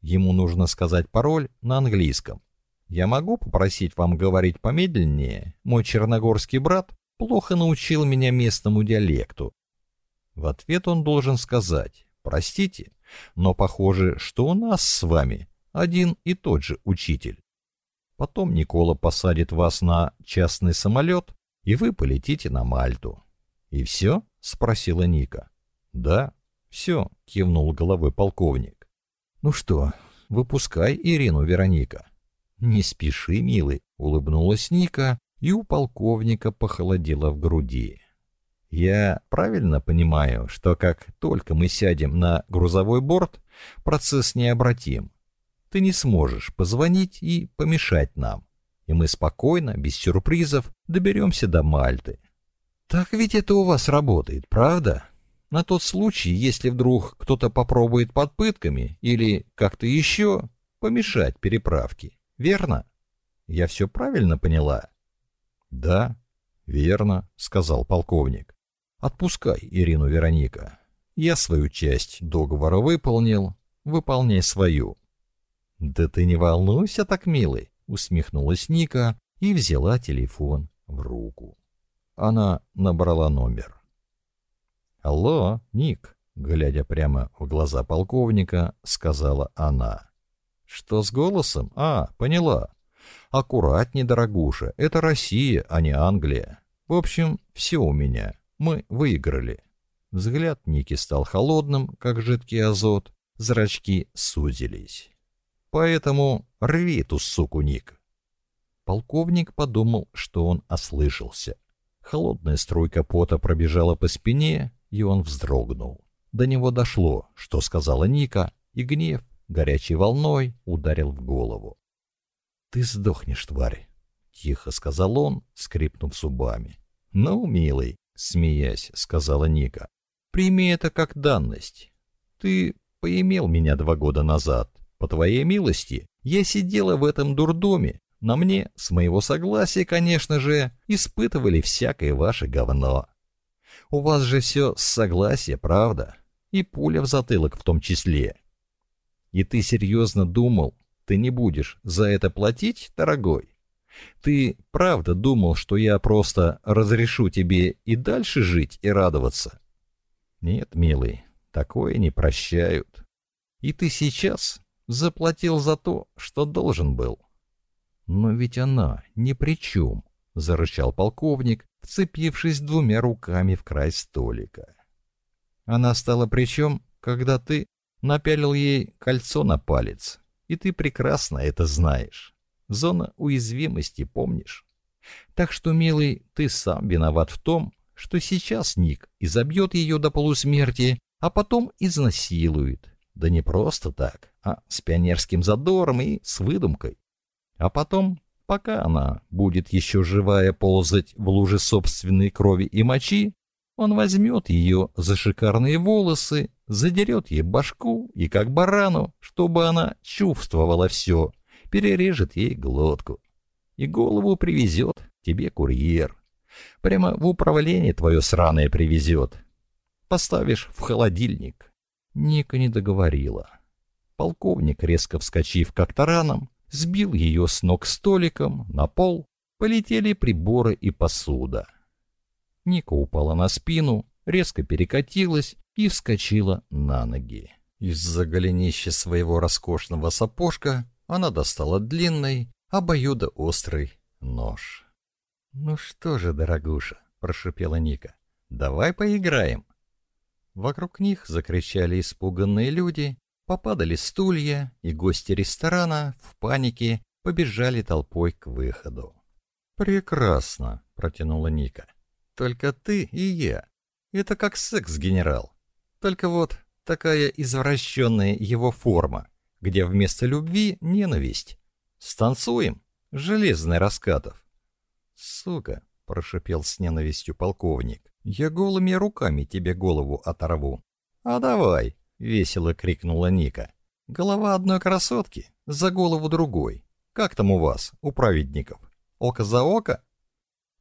Ему нужно сказать пароль на английском. Я могу попросить вам говорить помедленнее? Мой черногорский брат плохо научил меня местному диалекту. В ответ он должен сказать «Простите, но похоже, что у нас с вами один и тот же учитель». Потом Никола посадит вас на частный самолет, и вы полетите на Мальту. «И все?» — спросила Ника. «Да, все», — кивнул головой полковник. «Ну что, выпускай Ирину, Вероника». «Не спеши, милый», — улыбнулась Ника, и у полковника похолодело в груди. «Я правильно понимаю, что как только мы сядем на грузовой борт, процесс необратим. Ты не сможешь позвонить и помешать нам, и мы спокойно, без сюрпризов, доберемся до Мальты. Так ведь это у вас работает, правда? На тот случай, если вдруг кто-то попробует под пытками или как-то еще помешать переправке, верно? Я все правильно поняла? Да, верно, сказал полковник. Отпускай Ирину Вероника. Я свою часть договора выполнил, выполняй свою. Да ты не волнуйся так, милый, усмехнулась Ника и взяла телефон в руку. Она набрала номер. «Алло, Ник», — глядя прямо в глаза полковника, сказала она. «Что с голосом? А, поняла. Аккуратней, дорогуша, это Россия, а не Англия. В общем, все у меня. Мы выиграли». Взгляд Ники стал холодным, как жидкий азот, зрачки сузились. «Поэтому рви эту суку, Ник». Полковник подумал, что он ослышался. Холодная струйка пота пробежала по спине, и он вздрогнул. До него дошло, что сказала Ника, и гнев горячей волной ударил в голову. «Ты сдохнешь, тварь!» — тихо сказал он, скрипнув зубами. «Ну, милый», — смеясь, сказала Ника, — «прими это как данность. Ты поимел меня два года назад. По твоей милости я сидела в этом дурдоме на мне, с моего согласия, конечно же, испытывали всякое ваше говно. У вас же все с согласия, правда? И пуля в затылок в том числе. И ты серьезно думал, ты не будешь за это платить, дорогой? Ты правда думал, что я просто разрешу тебе и дальше жить и радоваться? Нет, милый, такое не прощают. И ты сейчас заплатил за то, что должен был. «Но ведь она ни при чем», — зарычал полковник, вцепившись двумя руками в край столика. «Она стала при чем, когда ты напялил ей кольцо на палец, и ты прекрасно это знаешь. Зона уязвимости, помнишь? Так что, милый, ты сам виноват в том, что сейчас Ник изобьет ее до полусмерти, а потом изнасилует. Да не просто так, а с пионерским задором и с выдумкой. А потом, пока она будет еще живая ползать в луже собственной крови и мочи, он возьмет ее за шикарные волосы, задерет ей башку и как барану, чтобы она чувствовала все, перережет ей глотку. И голову привезет тебе курьер. Прямо в управление твое сраное привезет. Поставишь в холодильник. Ника не договорила. Полковник, резко вскочив как тараном, сбил ее с ног столиком, на пол полетели приборы и посуда. Ника упала на спину, резко перекатилась и вскочила на ноги. Из-за голенища своего роскошного сапожка она достала длинный, обоюдоострый нож. «Ну что же, дорогуша», — прошипела Ника, — «давай поиграем». Вокруг них закричали испуганные люди, Попадали стулья, и гости ресторана в панике побежали толпой к выходу. «Прекрасно», — протянула Ника. «Только ты и я. Это как секс, генерал. Только вот такая извращенная его форма, где вместо любви ненависть. Станцуем, железный раскатов». «Сука», — прошипел с ненавистью полковник, — «я голыми руками тебе голову оторву». «А давай», — весело крикнула Ника. «Голова одной красотки за голову другой. Как там у вас, у праведников? Око за око?»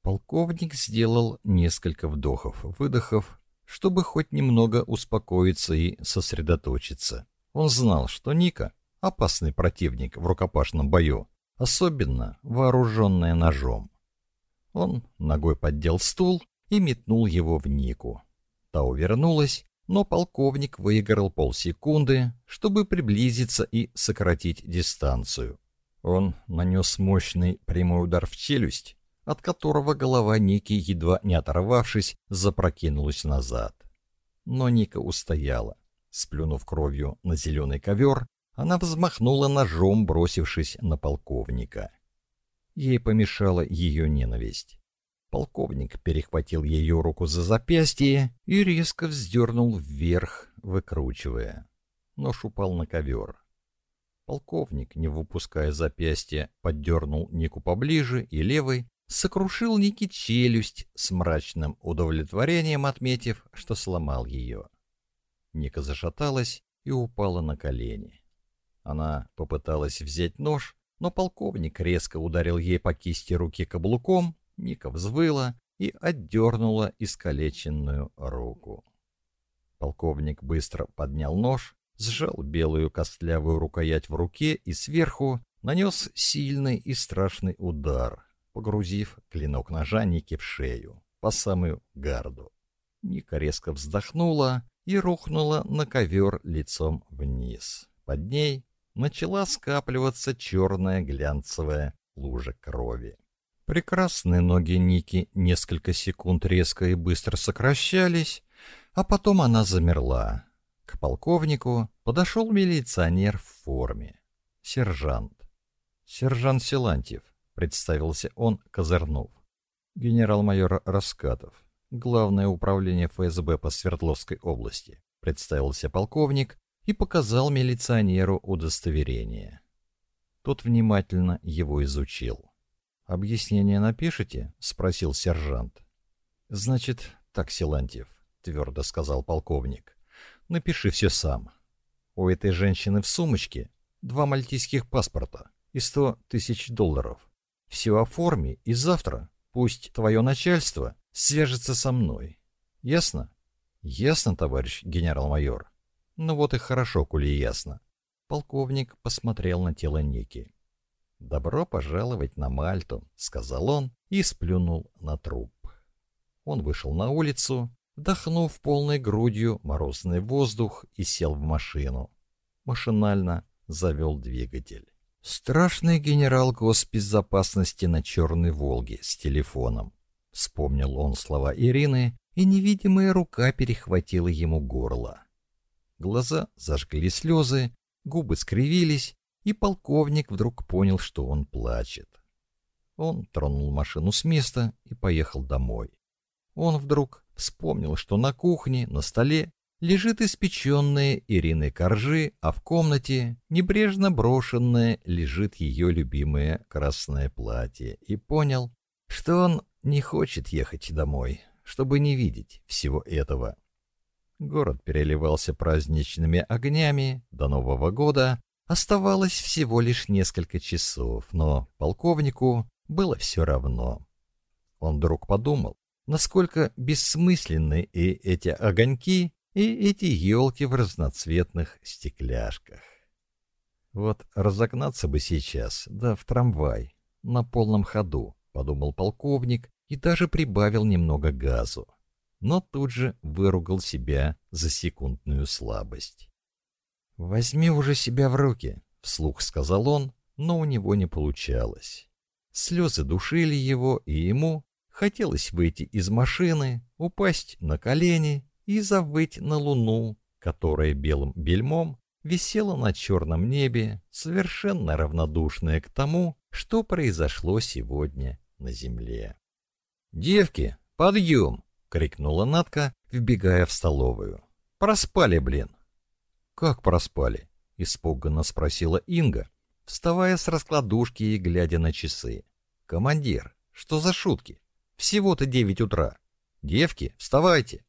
Полковник сделал несколько вдохов-выдохов, чтобы хоть немного успокоиться и сосредоточиться. Он знал, что Ника — опасный противник в рукопашном бою, особенно вооруженная ножом. Он ногой поддел стул и метнул его в Нику. Та увернулась, но полковник выиграл полсекунды, чтобы приблизиться и сократить дистанцию. Он нанес мощный прямой удар в челюсть, от которого голова Ники, едва не оторвавшись, запрокинулась назад. Но Ника устояла. Сплюнув кровью на зеленый ковер, она взмахнула ножом, бросившись на полковника. Ей помешала ее ненависть. Полковник перехватил ее руку за запястье и резко вздернул вверх, выкручивая. Нож упал на ковер. Полковник, не выпуская запястья, поддернул Нику поближе и левой сокрушил Ники челюсть с мрачным удовлетворением, отметив, что сломал ее. Ника зашаталась и упала на колени. Она попыталась взять нож, но полковник резко ударил ей по кисти руки каблуком, Ника взвыла и отдернула искалеченную руку. Полковник быстро поднял нож, сжал белую костлявую рукоять в руке и сверху нанес сильный и страшный удар, погрузив клинок ножа Нике в шею, по самую гарду. Ника резко вздохнула и рухнула на ковер лицом вниз. Под ней начала скапливаться черная глянцевая лужа крови. Прекрасные ноги Ники несколько секунд резко и быстро сокращались, а потом она замерла. К полковнику подошел милиционер в форме. Сержант. Сержант Силантьев. Представился он, козырнув. Генерал-майор Раскатов. Главное управление ФСБ по Свердловской области. Представился полковник и показал милиционеру удостоверение. Тот внимательно его изучил. «Объяснение напишите?» — спросил сержант. «Значит, так, Силантьев», — твердо сказал полковник. «Напиши все сам. У этой женщины в сумочке два мальтийских паспорта и сто тысяч долларов. Все оформи, и завтра пусть твое начальство свяжется со мной. Ясно? Ясно, товарищ генерал-майор. Ну вот и хорошо, коли ясно. Полковник посмотрел на тело Ники. «Добро пожаловать на Мальту», — сказал он и сплюнул на труп. Он вышел на улицу, вдохнув полной грудью морозный воздух и сел в машину. Машинально завел двигатель. Страшный генерал госбезопасности на Черной Волге с телефоном. Вспомнил он слова Ирины, и невидимая рука перехватила ему горло. Глаза зажгли слезы, губы скривились, и полковник вдруг понял, что он плачет. Он тронул машину с места и поехал домой. Он вдруг вспомнил, что на кухне, на столе лежит испеченная Ириной коржи, а в комнате, небрежно брошенное, лежит ее любимое красное платье, и понял, что он не хочет ехать домой, чтобы не видеть всего этого. Город переливался праздничными огнями, до Нового года оставалось всего лишь несколько часов, но полковнику было все равно. Он вдруг подумал, насколько бессмысленны и эти огоньки, и эти елки в разноцветных стекляшках. Вот разогнаться бы сейчас, да в трамвай, на полном ходу, подумал полковник и даже прибавил немного газу. Но тут же выругал себя за секундную слабость. «Возьми уже себя в руки», — вслух сказал он, но у него не получалось. Слезы душили его, и ему хотелось выйти из машины, упасть на колени и завыть на луну, которая белым бельмом висела на черном небе, совершенно равнодушная к тому, что произошло сегодня на земле. «Девки, подъем!» — крикнула Натка, вбегая в столовую. «Проспали, блин!» «Как проспали?» — испуганно спросила Инга, вставая с раскладушки и глядя на часы. «Командир, что за шутки? Всего-то девять утра. Девки, вставайте!»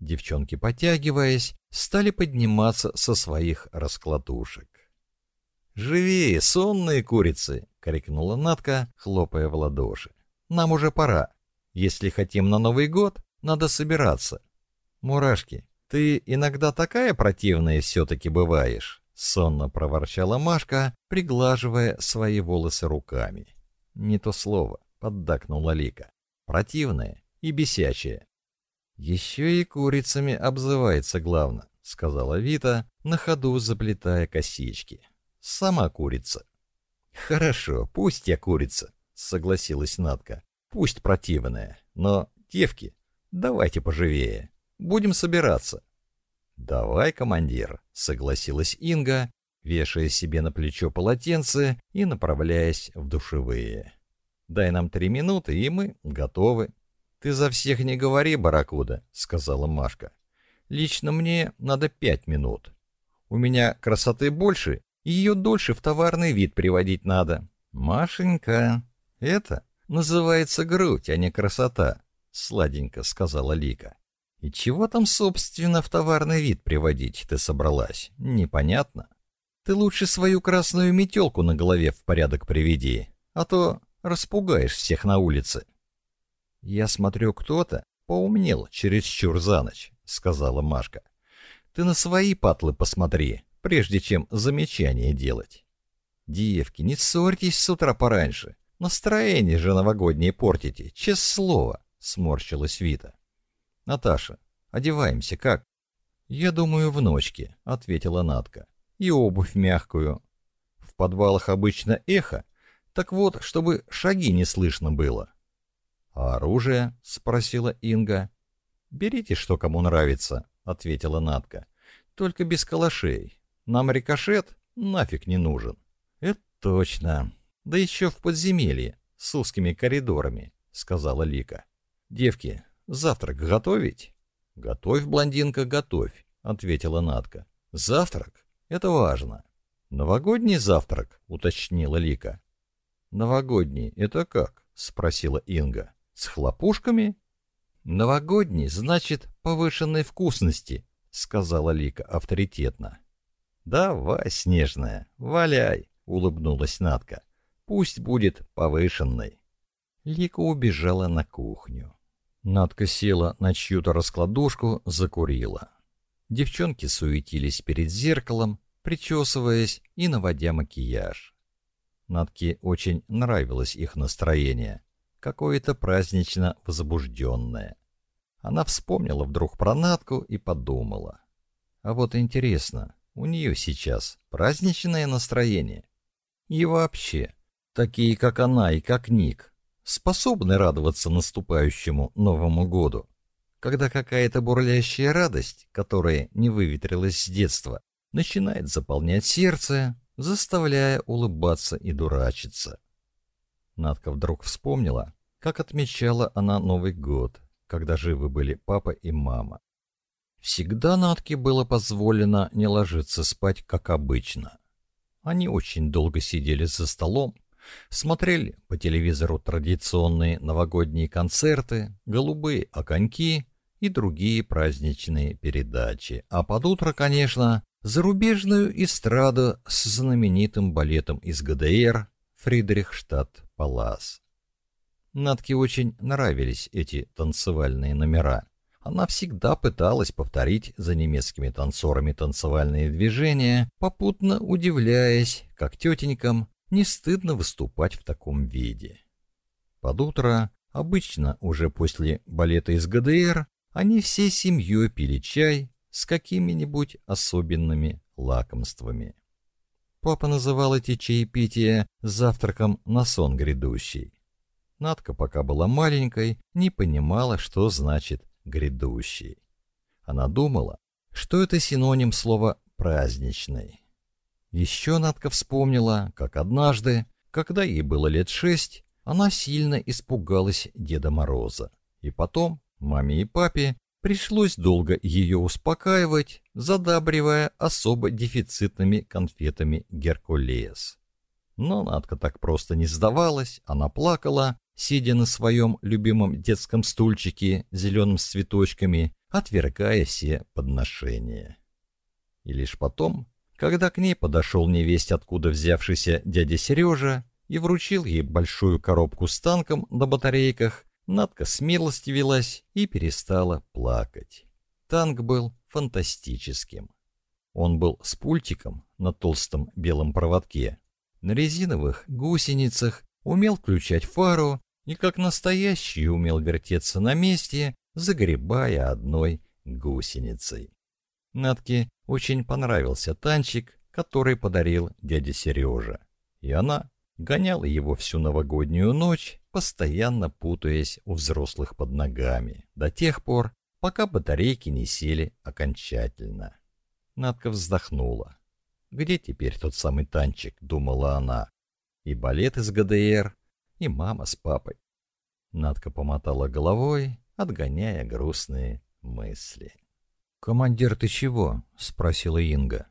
Девчонки, потягиваясь, стали подниматься со своих раскладушек. «Живее, сонные курицы!» — крикнула Натка, хлопая в ладоши. «Нам уже пора. Если хотим на Новый год, надо собираться. Мурашки, ты иногда такая противная все-таки бываешь, сонно проворчала Машка, приглаживая свои волосы руками. Не то слово, поддакнула Лика. Противная и бесячая. Еще и курицами обзывается главно, сказала Вита, на ходу заплетая косички. Сама курица. Хорошо, пусть я курица, согласилась Надка. Пусть противная, но, девки, давайте поживее. Будем собираться. Давай, командир, согласилась Инга, вешая себе на плечо полотенце и направляясь в душевые. Дай нам три минуты, и мы готовы. Ты за всех не говори, барракуда, сказала Машка. Лично мне надо пять минут. У меня красоты больше, ее дольше в товарный вид приводить надо. Машенька, это называется грудь, а не красота, сладенько сказала Лика. И чего там, собственно, в товарный вид приводить ты собралась? Непонятно. Ты лучше свою красную метелку на голове в порядок приведи, а то распугаешь всех на улице. Я смотрю, кто-то поумнел чересчур за ночь, сказала Машка. Ты на свои патлы посмотри, прежде чем замечание делать. Девки, не ссорьтесь с утра пораньше. Настроение же новогоднее портите, честное слово, сморщилась Вита. Наташа, одеваемся как? Я думаю, в ночке, ответила Натка. И обувь мягкую. В подвалах обычно эхо, так вот, чтобы шаги не слышно было. А оружие? спросила Инга. Берите, что кому нравится, ответила Натка. Только без калашей. Нам рикошет нафиг не нужен. Это точно. Да еще в подземелье, с узкими коридорами, сказала Лика. Девки, завтрак готовить? Готовь, блондинка, готовь, ответила Натка. Завтрак? Это важно. Новогодний завтрак, уточнила Лика. Новогодний это как? спросила Инга. С хлопушками? Новогодний значит повышенной вкусности, сказала Лика авторитетно. Давай, снежная, валяй, улыбнулась Натка. Пусть будет повышенной. Лика убежала на кухню. Надка села на чью-то раскладушку, закурила. Девчонки суетились перед зеркалом, причесываясь и наводя макияж. Надке очень нравилось их настроение, какое-то празднично возбужденное. Она вспомнила вдруг про Натку и подумала. А вот интересно, у нее сейчас праздничное настроение? И вообще, такие как она и как Ник, способны радоваться наступающему Новому году, когда какая-то бурлящая радость, которая не выветрилась с детства, начинает заполнять сердце, заставляя улыбаться и дурачиться. Надка вдруг вспомнила, как отмечала она Новый год, когда живы были папа и мама. Всегда Натке было позволено не ложиться спать, как обычно. Они очень долго сидели за столом, смотрели по телевизору традиционные новогодние концерты, голубые огоньки и другие праздничные передачи. А под утро, конечно, зарубежную эстраду с знаменитым балетом из ГДР Фридрихштадт Палас. Натке очень нравились эти танцевальные номера. Она всегда пыталась повторить за немецкими танцорами танцевальные движения, попутно удивляясь, как тетенькам не стыдно выступать в таком виде. Под утро, обычно уже после балета из ГДР, они всей семьей пили чай с какими-нибудь особенными лакомствами. Папа называл эти чаепития завтраком на сон грядущий. Надка, пока была маленькой, не понимала, что значит грядущий. Она думала, что это синоним слова «праздничный». Еще Надка вспомнила, как однажды, когда ей было лет шесть, она сильно испугалась Деда Мороза. И потом маме и папе пришлось долго ее успокаивать, задабривая особо дефицитными конфетами «Геркулес». Но Надка так просто не сдавалась, она плакала, сидя на своем любимом детском стульчике, зеленым с цветочками, отвергая все подношения. И лишь потом, когда к ней подошел невесть откуда взявшийся дядя Сережа и вручил ей большую коробку с танком на батарейках, Надка велась и перестала плакать. Танк был фантастическим. Он был с пультиком на толстом белом проводке, на резиновых гусеницах, умел включать фару и как настоящий умел вертеться на месте, загребая одной гусеницей. Натке очень понравился танчик, который подарил дядя Сережа, и она гоняла его всю новогоднюю ночь, постоянно путаясь у взрослых под ногами, до тех пор, пока батарейки не сели окончательно. Надка вздохнула. «Где теперь тот самый танчик?» — думала она. «И балет из ГДР, и мама с папой». Надка помотала головой, отгоняя грустные мысли. «Командир, ты чего?» — спросила Инга.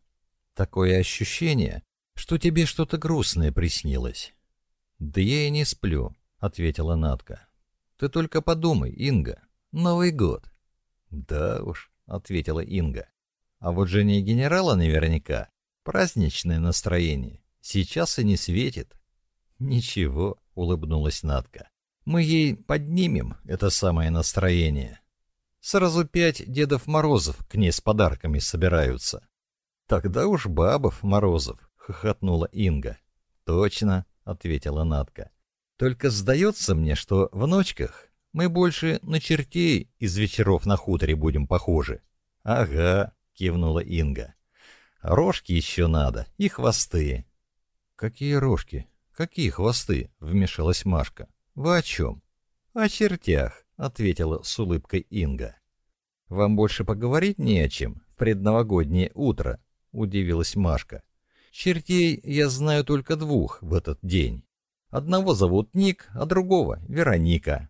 «Такое ощущение, что тебе что-то грустное приснилось». «Да я и не сплю», — ответила Натка. «Ты только подумай, Инга, Новый год». «Да уж», — ответила Инга. «А вот жене генерала наверняка праздничное настроение. Сейчас и не светит». «Ничего», — улыбнулась Натка. «Мы ей поднимем это самое настроение». Сразу пять Дедов Морозов к ней с подарками собираются. Тогда уж бабов Морозов, хохотнула Инга. Точно, ответила Натка. Только сдается мне, что в ночках мы больше на чертей из вечеров на хуторе будем похожи. Ага, кивнула Инга. Рожки еще надо и хвосты. Какие рожки? Какие хвосты? Вмешалась Машка. Вы о чем? О чертях, ответила с улыбкой Инга. Вам больше поговорить не о чем в предновогоднее утро, удивилась Машка. Чертей я знаю только двух в этот день. Одного зовут Ник, а другого Вероника.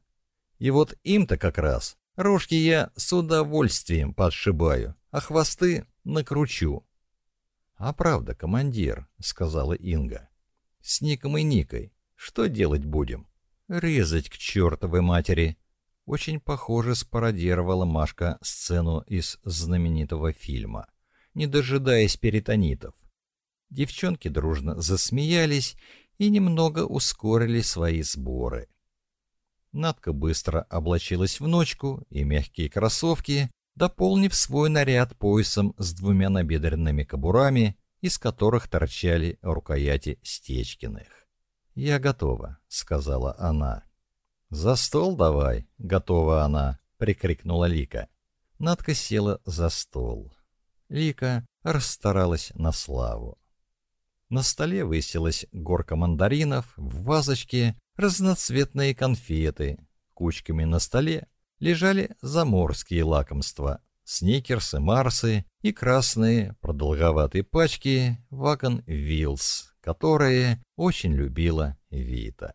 И вот им-то как раз рожки я с удовольствием подшибаю, а хвосты накручу. А правда, командир, сказала Инга. С Ником и Никой что делать будем? Резать к чертовой матери. Очень похоже спародировала Машка сцену из знаменитого фильма, не дожидаясь перитонитов. Девчонки дружно засмеялись и немного ускорили свои сборы. Надка быстро облачилась в ночку и мягкие кроссовки, дополнив свой наряд поясом с двумя набедренными кобурами, из которых торчали рукояти Стечкиных. «Я готова», — сказала она. «За стол давай!» — готова она, — прикрикнула Лика. Надка села за стол. Лика расстаралась на славу. На столе высилась горка мандаринов, в вазочке разноцветные конфеты. Кучками на столе лежали заморские лакомства, сникерсы, марсы и красные продолговатые пачки Вагон Вилс, которые очень любила Вита.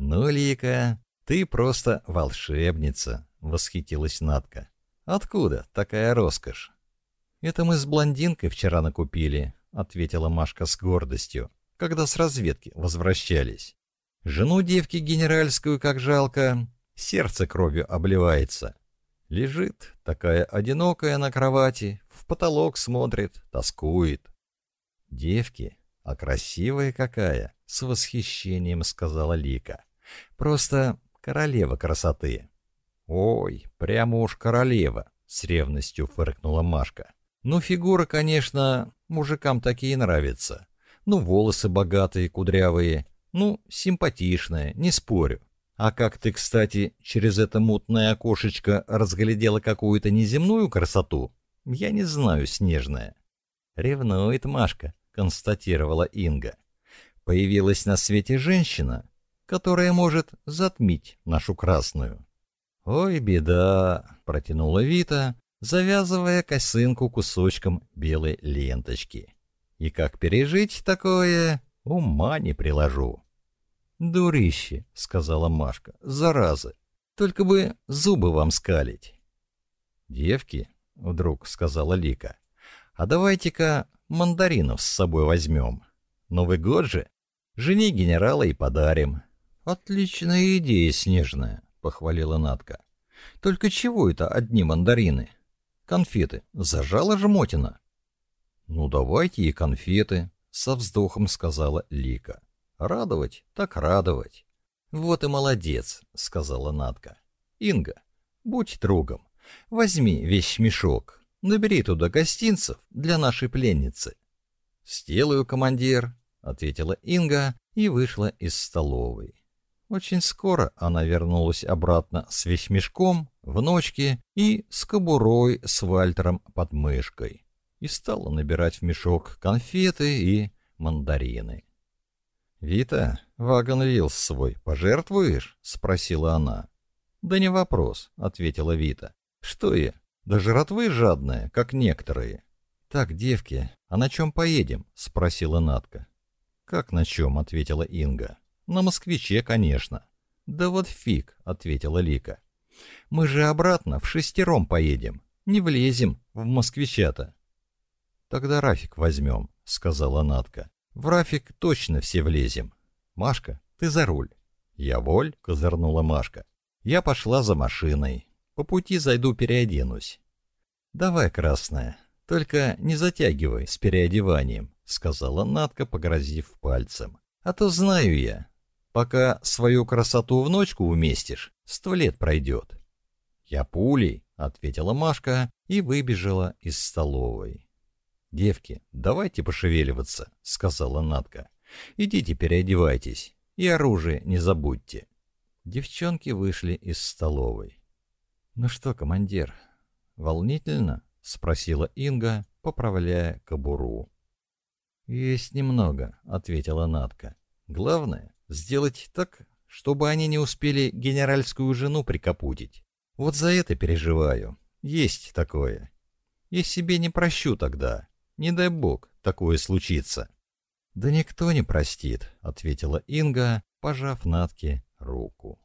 «Ну, Лика, ты просто волшебница!» — восхитилась Натка. «Откуда такая роскошь?» «Это мы с блондинкой вчера накупили», — ответила Машка с гордостью, когда с разведки возвращались. «Жену девки генеральскую, как жалко, сердце кровью обливается. Лежит, такая одинокая на кровати, в потолок смотрит, тоскует. Девки, а красивая какая!» — с восхищением сказала Лика. Просто королева красоты. Ой, прямо уж королева, с ревностью фыркнула Машка. Ну, фигура, конечно, мужикам такие нравятся. Ну, волосы богатые, кудрявые. Ну, симпатичная, не спорю. А как ты, кстати, через это мутное окошечко разглядела какую-то неземную красоту? Я не знаю, снежная. Ревнует Машка, констатировала Инга. Появилась на свете женщина, которая может затмить нашу красную. «Ой, беда!» — протянула Вита, завязывая косынку кусочком белой ленточки. «И как пережить такое, ума не приложу». «Дурище!» — сказала Машка. «Заразы! Только бы зубы вам скалить!» «Девки!» — вдруг сказала Лика. «А давайте-ка мандаринов с собой возьмем. Новый год же! Жени генерала и подарим. «Отличная идея, Снежная», — похвалила Натка. «Только чего это одни мандарины? Конфеты. Зажала жмотина». «Ну, давайте и конфеты», — со вздохом сказала Лика. «Радовать так радовать. «Вот и молодец», — сказала Натка. «Инга, будь другом, возьми весь мешок, набери туда гостинцев для нашей пленницы». «Сделаю, командир», — ответила Инга и вышла из столовой. Очень скоро она вернулась обратно с вещмешком, в ночке и с кобурой с Вальтером под мышкой и стала набирать в мешок конфеты и мандарины. «Вита, вагон вилс свой пожертвуешь?» — спросила она. «Да не вопрос», — ответила Вита. «Что я? Да жратвы жадная, как некоторые». «Так, девки, а на чем поедем?» — спросила Натка. «Как на чем?» — ответила Инга. «На москвиче, конечно». «Да вот фиг», — ответила Лика. «Мы же обратно в шестером поедем. Не влезем в москвича-то». «Тогда Рафик возьмем», — сказала Натка. «В Рафик точно все влезем. Машка, ты за руль». «Я воль», — козырнула Машка. Я пошла за машиной. По пути зайду переоденусь. «Давай, красная, только не затягивай с переодеванием», — сказала Натка, погрозив пальцем. «А то знаю я. Пока свою красоту в ночку уместишь, сто лет пройдет». «Я пулей», — ответила Машка и выбежала из столовой. «Девки, давайте пошевеливаться», — сказала Натка. «Идите переодевайтесь и оружие не забудьте». Девчонки вышли из столовой. «Ну что, командир, волнительно?» — спросила Инга, поправляя кобуру. «Есть немного», — ответила Натка. «Главное — сделать так, чтобы они не успели генеральскую жену прикопутить. Вот за это переживаю. Есть такое. Я себе не прощу тогда, не дай бог, такое случится. Да никто не простит, ответила Инга, пожав Натке руку.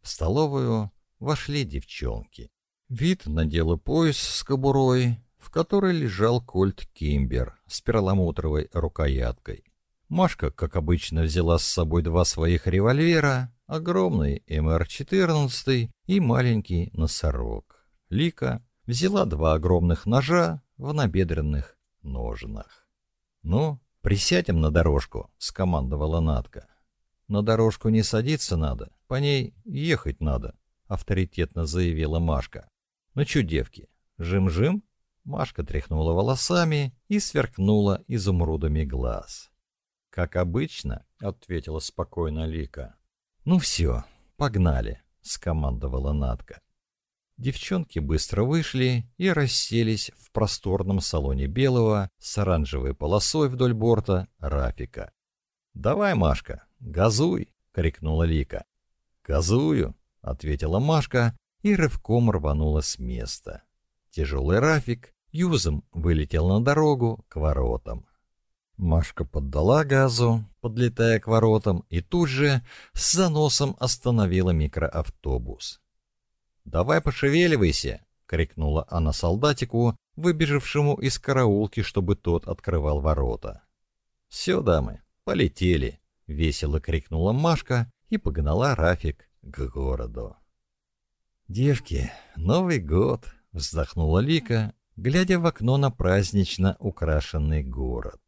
В столовую вошли девчонки. Вид надела пояс с кобурой, в которой лежал кольт Кимбер с перламутровой рукояткой. Машка, как обычно, взяла с собой два своих револьвера, огромный МР-14 и маленький носорог. Лика взяла два огромных ножа в набедренных ножнах. «Ну, присядем на дорожку», — скомандовала Натка. «На дорожку не садиться надо, по ней ехать надо», — авторитетно заявила Машка. «Ну чё, девки, жим-жим?» Машка тряхнула волосами и сверкнула изумрудами глаз. «Как обычно», — ответила спокойно Лика. «Ну все, погнали», — скомандовала Натка. Девчонки быстро вышли и расселись в просторном салоне белого с оранжевой полосой вдоль борта Рафика. «Давай, Машка, газуй!» — крикнула Лика. «Газую!» — ответила Машка и рывком рванула с места. Тяжелый Рафик юзом вылетел на дорогу к воротам. Машка поддала газу, подлетая к воротам, и тут же с заносом остановила микроавтобус. «Давай пошевеливайся!» — крикнула она солдатику, выбежавшему из караулки, чтобы тот открывал ворота. «Все, дамы, полетели!» — весело крикнула Машка и погнала Рафик к городу. «Девки, Новый год!» — вздохнула Лика, глядя в окно на празднично украшенный город.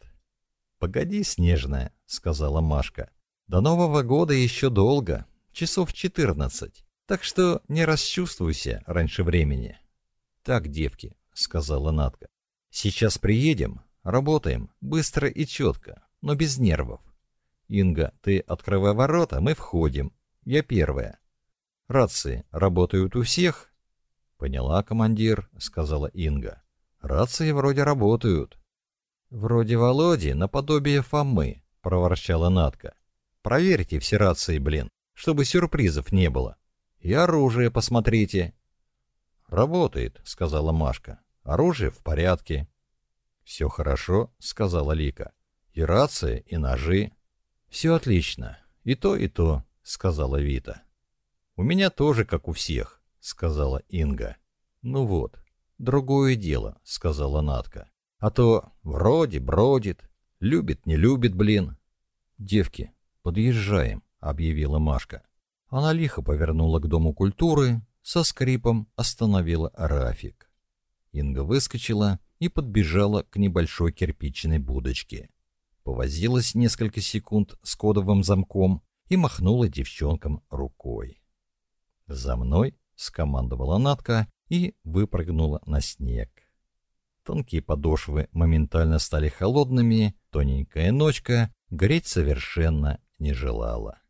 «Погоди, Снежная», — сказала Машка. «До Нового года еще долго, часов четырнадцать. Так что не расчувствуйся раньше времени. Так, девки, сказала Натка. Сейчас приедем, работаем, быстро и четко, но без нервов. Инга, ты открывай ворота, мы входим. Я первая. Рации работают у всех? Поняла, командир, сказала Инга. Рации вроде работают. Вроде Володи, наподобие Фомы, проворчала Натка. Проверьте все рации, блин, чтобы сюрпризов не было. И оружие посмотрите. Работает, сказала Машка. Оружие в порядке. Все хорошо, сказала Лика. И рация, и ножи. Все отлично. И то, и то, сказала Вита. У меня тоже, как у всех, сказала Инга. Ну вот, другое дело, сказала Натка. А то вроде бродит, любит, не любит, блин. Девки, подъезжаем, объявила Машка. Она лихо повернула к Дому культуры, со скрипом остановила Рафик. Инга выскочила и подбежала к небольшой кирпичной будочке. Повозилась несколько секунд с кодовым замком и махнула девчонкам рукой. «За мной!» — скомандовала Натка и выпрыгнула на снег. Тонкие подошвы моментально стали холодными, тоненькая ночка греть совершенно не желала.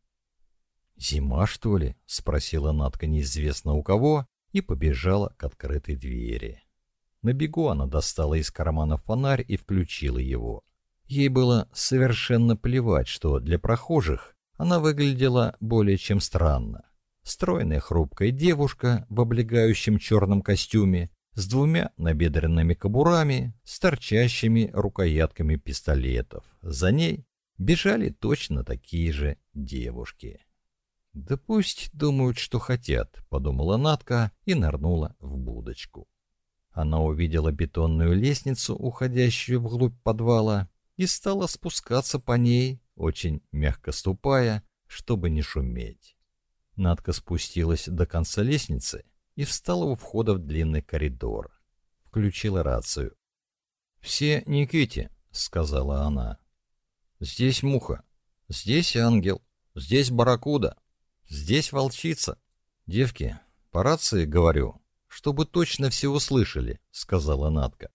«Зима, что ли?» — спросила Натка неизвестно у кого и побежала к открытой двери. На бегу она достала из кармана фонарь и включила его. Ей было совершенно плевать, что для прохожих она выглядела более чем странно. Стройная хрупкая девушка в облегающем черном костюме с двумя набедренными кобурами, с торчащими рукоятками пистолетов. За ней бежали точно такие же девушки. «Да пусть думают, что хотят», — подумала Натка и нырнула в будочку. Она увидела бетонную лестницу, уходящую вглубь подвала, и стала спускаться по ней, очень мягко ступая, чтобы не шуметь. Надка спустилась до конца лестницы и встала у входа в длинный коридор. Включила рацию. «Все Никите», — сказала она. «Здесь муха, здесь ангел, здесь барракуда, здесь волчица. Девки, по рации говорю, чтобы точно все услышали», — сказала Надка.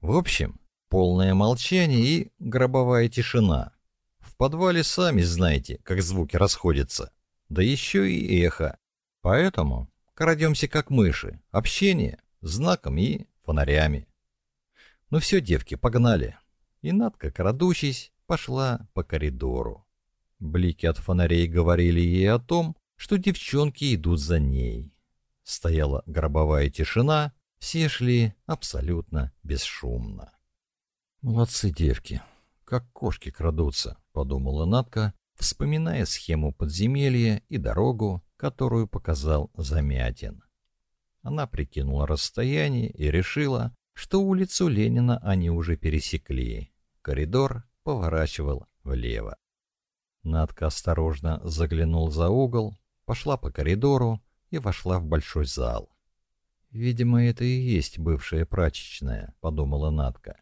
«В общем, полное молчание и гробовая тишина. В подвале сами знаете, как звуки расходятся да еще и эхо. Поэтому крадемся как мыши, общение, знаком и фонарями. Ну все, девки, погнали. И Надка, крадучись, пошла по коридору. Блики от фонарей говорили ей о том, что девчонки идут за ней. Стояла гробовая тишина, все шли абсолютно бесшумно. «Молодцы девки, как кошки крадутся», — подумала Надка вспоминая схему подземелья и дорогу, которую показал Замятин. Она прикинула расстояние и решила, что улицу Ленина они уже пересекли. Коридор поворачивал влево. Надка осторожно заглянул за угол, пошла по коридору и вошла в большой зал. «Видимо, это и есть бывшая прачечная», — подумала Надка.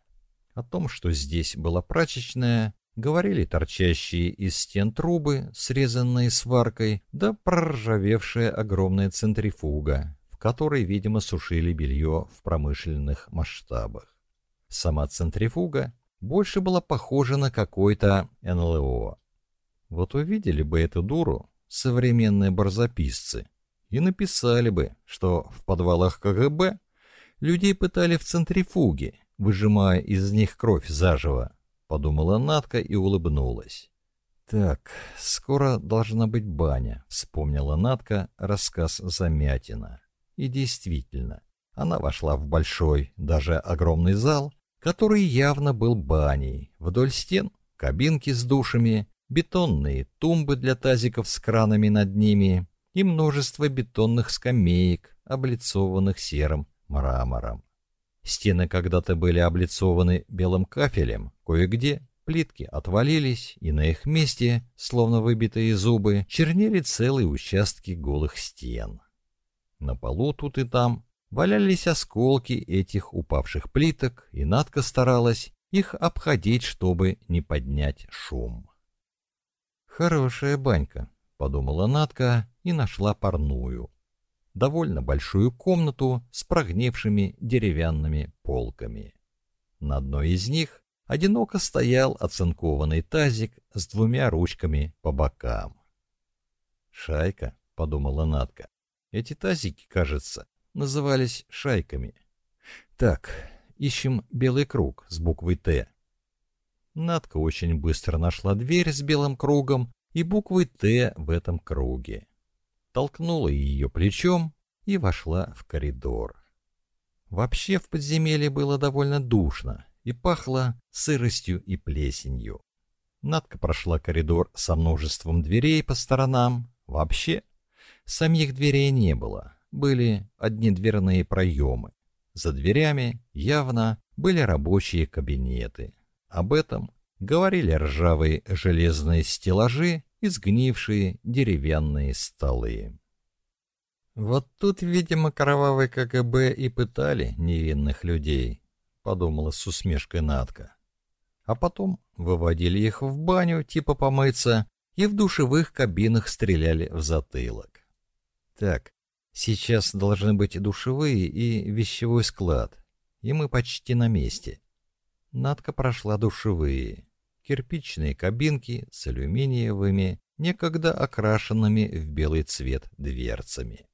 О том, что здесь была прачечная, говорили торчащие из стен трубы, срезанные сваркой, да проржавевшая огромная центрифуга, в которой, видимо, сушили белье в промышленных масштабах. Сама центрифуга больше была похожа на какой-то НЛО. Вот увидели бы эту дуру современные барзаписцы и написали бы, что в подвалах КГБ людей пытали в центрифуге, выжимая из них кровь заживо, подумала Натка и улыбнулась. Так, скоро должна быть баня, вспомнила Натка рассказ Замятина. И действительно, она вошла в большой, даже огромный зал, который явно был баней. Вдоль стен кабинки с душами, бетонные тумбы для тазиков с кранами над ними и множество бетонных скамеек, облицованных серым мрамором. Стены когда-то были облицованы белым кафелем, кое-где плитки отвалились, и на их месте, словно выбитые зубы, чернели целые участки голых стен. На полу тут и там валялись осколки этих упавших плиток, и Надка старалась их обходить, чтобы не поднять шум. «Хорошая банька», — подумала Надка и нашла парную довольно большую комнату с прогнившими деревянными полками. На одной из них одиноко стоял оцинкованный тазик с двумя ручками по бокам. «Шайка», — подумала Натка. «Эти тазики, кажется, назывались шайками. Так, ищем белый круг с буквой «Т». Надка очень быстро нашла дверь с белым кругом и буквой «Т» в этом круге толкнула ее плечом и вошла в коридор. Вообще в подземелье было довольно душно и пахло сыростью и плесенью. Надка прошла коридор со множеством дверей по сторонам. Вообще, самих дверей не было, были одни дверные проемы. За дверями явно были рабочие кабинеты. Об этом говорили ржавые железные стеллажи и сгнившие деревянные столы. «Вот тут, видимо, кровавый КГБ и пытали невинных людей», — подумала с усмешкой Надка. А потом выводили их в баню, типа помыться, и в душевых кабинах стреляли в затылок. Так, сейчас должны быть душевые и вещевой склад, и мы почти на месте. Надка прошла душевые, кирпичные кабинки с алюминиевыми, некогда окрашенными в белый цвет дверцами.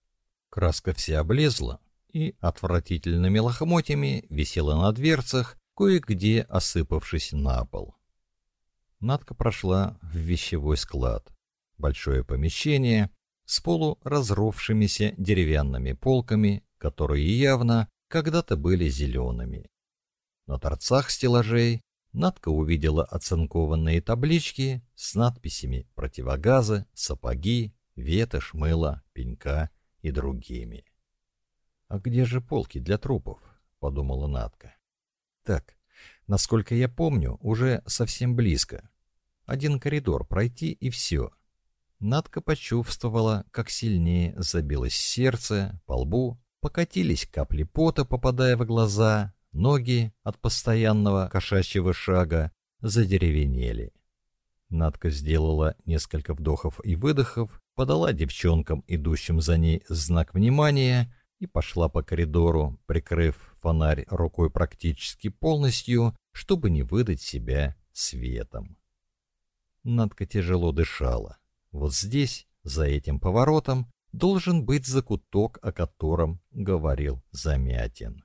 Краска вся облезла и отвратительными лохмотьями висела на дверцах, кое-где осыпавшись на пол. Надка прошла в вещевой склад. Большое помещение с полуразровшимися деревянными полками, которые явно когда-то были зелеными. На торцах стеллажей Надка увидела оцинкованные таблички с надписями «Противогазы», «Сапоги», «Ветошь», «Мыло», «Пенька» и другими. «А где же полки для трупов?» — подумала Надка. «Так, насколько я помню, уже совсем близко. Один коридор пройти и все». Надка почувствовала, как сильнее забилось сердце, по лбу покатились капли пота, попадая в глаза, ноги от постоянного кошачьего шага задеревенели. Надка сделала несколько вдохов и выдохов, подала девчонкам, идущим за ней, знак внимания и пошла по коридору, прикрыв фонарь рукой практически полностью, чтобы не выдать себя светом. Надка тяжело дышала. Вот здесь, за этим поворотом, должен быть закуток, о котором говорил Замятин.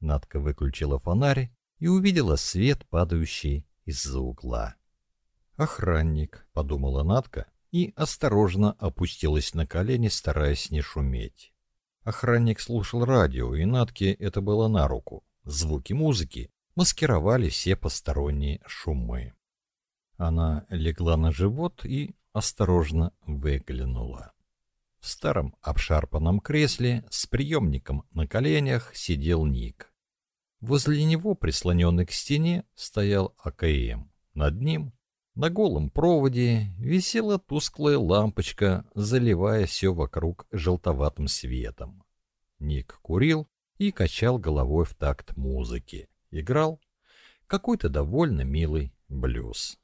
Надка выключила фонарь и увидела свет, падающий из-за угла. «Охранник», — подумала Надка и осторожно опустилась на колени, стараясь не шуметь. Охранник слушал радио, и Натке это было на руку. Звуки музыки маскировали все посторонние шумы. Она легла на живот и осторожно выглянула. В старом обшарпанном кресле с приемником на коленях сидел Ник. Возле него, прислоненный к стене, стоял АКМ. Над ним, на голом проводе, висела тусклая лампочка, заливая все вокруг желтоватым светом. Ник курил и качал головой в такт музыки. Играл какой-то довольно милый блюз.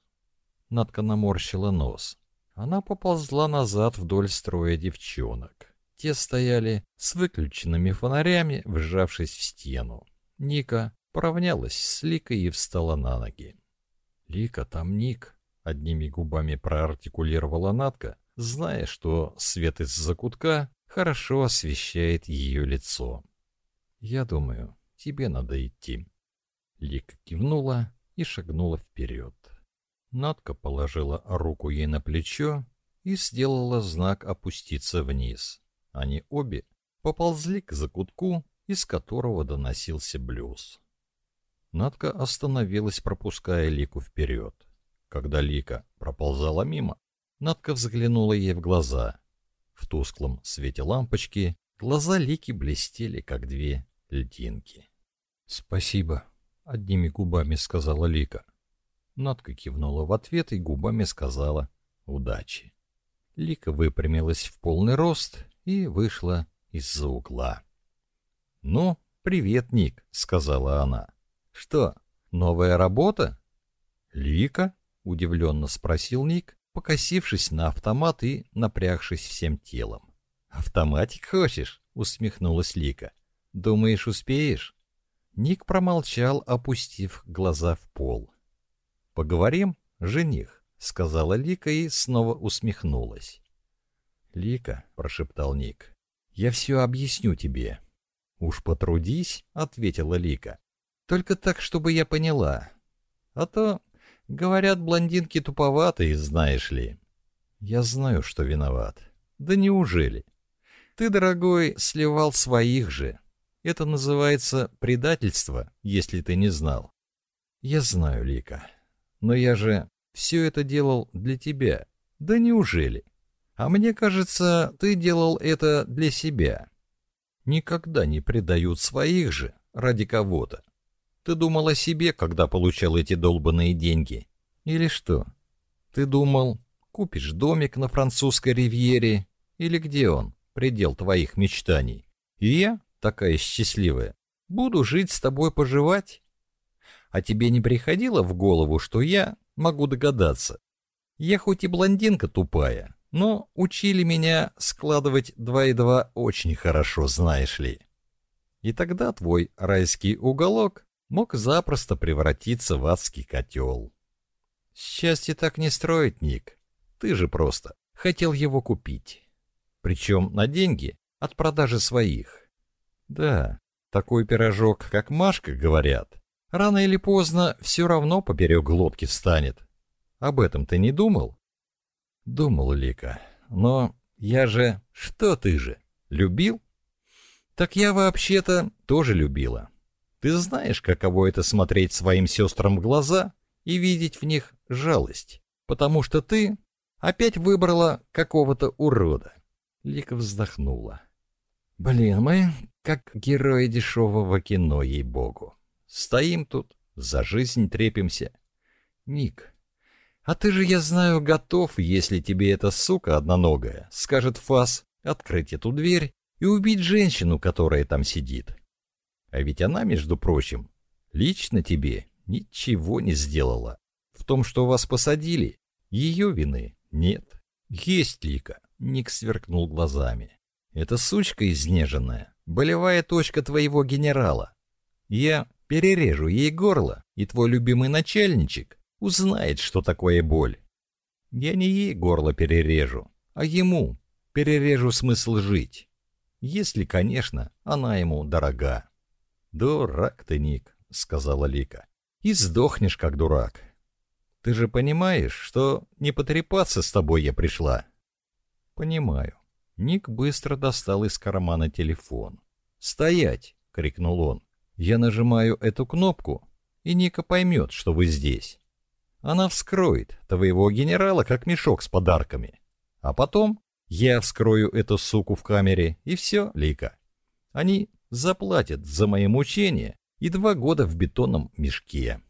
Надка наморщила нос. Она поползла назад вдоль строя девчонок. Те стояли с выключенными фонарями, вжавшись в стену. Ника поравнялась с Ликой и встала на ноги. «Лика, там Ник», — одними губами проартикулировала Натка, зная, что свет из закутка хорошо освещает ее лицо. «Я думаю, тебе надо идти». Лика кивнула и шагнула вперед. Надка положила руку ей на плечо и сделала знак опуститься вниз. Они обе поползли к закутку, из которого доносился блюз. Надка остановилась, пропуская Лику вперед. Когда Лика проползала мимо, Надка взглянула ей в глаза. В тусклом свете лампочки глаза Лики блестели, как две льдинки. «Спасибо», — одними губами сказала Лика. Надка кивнула в ответ и губами сказала «удачи». Лика выпрямилась в полный рост и вышла из-за угла. «Ну, привет, Ник», — сказала она. «Что, новая работа?» «Лика?» — удивленно спросил Ник, покосившись на автомат и напрягшись всем телом. «Автоматик хочешь?» — усмехнулась Лика. «Думаешь, успеешь?» Ник промолчал, опустив глаза в пол. «Поговорим, жених», — сказала Лика и снова усмехнулась. «Лика», — прошептал Ник, — «я все объясню тебе». «Уж потрудись», — ответила Лика. «Только так, чтобы я поняла. А то, говорят, блондинки туповатые, знаешь ли». «Я знаю, что виноват». «Да неужели?» «Ты, дорогой, сливал своих же. Это называется предательство, если ты не знал». «Я знаю, Лика. Но я же все это делал для тебя. Да неужели? А мне кажется, ты делал это для себя. Никогда не предают своих же ради кого-то. Ты думал о себе, когда получал эти долбанные деньги? Или что? Ты думал, купишь домик на французской ривьере? Или где он, предел твоих мечтаний? И я, такая счастливая, буду жить с тобой поживать? А тебе не приходило в голову, что я могу догадаться? Я хоть и блондинка тупая, но учили меня складывать два и два очень хорошо, знаешь ли. И тогда твой райский уголок мог запросто превратиться в адский котел. Счастье так не строит, Ник. Ты же просто хотел его купить. Причем на деньги от продажи своих. Да, такой пирожок, как Машка, говорят, рано или поздно все равно поперек глотки встанет. Об этом ты не думал? Думал, Лика. Но я же... Что ты же? Любил? Так я вообще-то тоже любила. Ты знаешь, каково это смотреть своим сестрам в глаза и видеть в них жалость, потому что ты опять выбрала какого-то урода. Лика вздохнула. Блин, мы как герои дешевого кино, ей-богу. Стоим тут, за жизнь трепимся. Ник, а ты же, я знаю, готов, если тебе эта сука одноногая скажет фас, открыть эту дверь и убить женщину, которая там сидит. А ведь она, между прочим, лично тебе ничего не сделала. В том, что вас посадили, ее вины нет. Есть Лика, Ник сверкнул глазами. Это сучка изнеженная, болевая точка твоего генерала. Я перережу ей горло, и твой любимый начальничек узнает, что такое боль. Я не ей горло перережу, а ему перережу смысл жить. Если, конечно, она ему дорога. «Дурак ты, Ник», — сказала Лика. «И сдохнешь, как дурак. Ты же понимаешь, что не потрепаться с тобой я пришла?» «Понимаю». Ник быстро достал из кармана телефон. «Стоять!» — крикнул он. «Я нажимаю эту кнопку, и Ника поймет, что вы здесь. Она вскроет твоего генерала, как мешок с подарками. А потом я вскрою эту суку в камере, и все, Лика. Они заплатят за мои мучения и два года в бетонном мешке.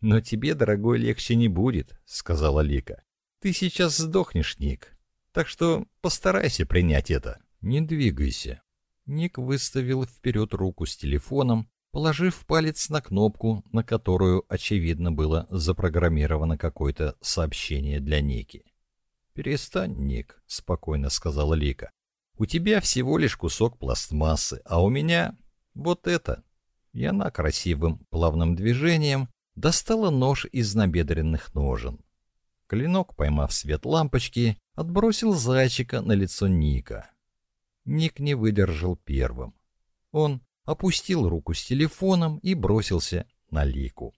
«Но тебе, дорогой, легче не будет», — сказала Лика. «Ты сейчас сдохнешь, Ник. Так что постарайся принять это. Не двигайся». Ник выставил вперед руку с телефоном, положив палец на кнопку, на которую, очевидно, было запрограммировано какое-то сообщение для Ники. «Перестань, Ник», — спокойно сказала Лика. «У тебя всего лишь кусок пластмассы, а у меня вот это». И она красивым плавным движением достала нож из набедренных ножен. Клинок, поймав свет лампочки, отбросил зайчика на лицо Ника. Ник не выдержал первым. Он опустил руку с телефоном и бросился на Лику.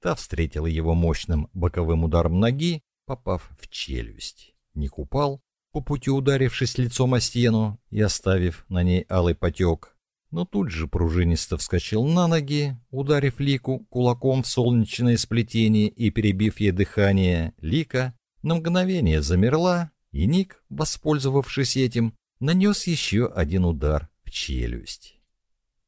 Та встретила его мощным боковым ударом ноги, попав в челюсть. Ник упал, по пути ударившись лицом о стену и оставив на ней алый потек, но тут же пружинисто вскочил на ноги, ударив Лику кулаком в солнечное сплетение и перебив ей дыхание, Лика на мгновение замерла, и Ник, воспользовавшись этим, нанес еще один удар в челюсть.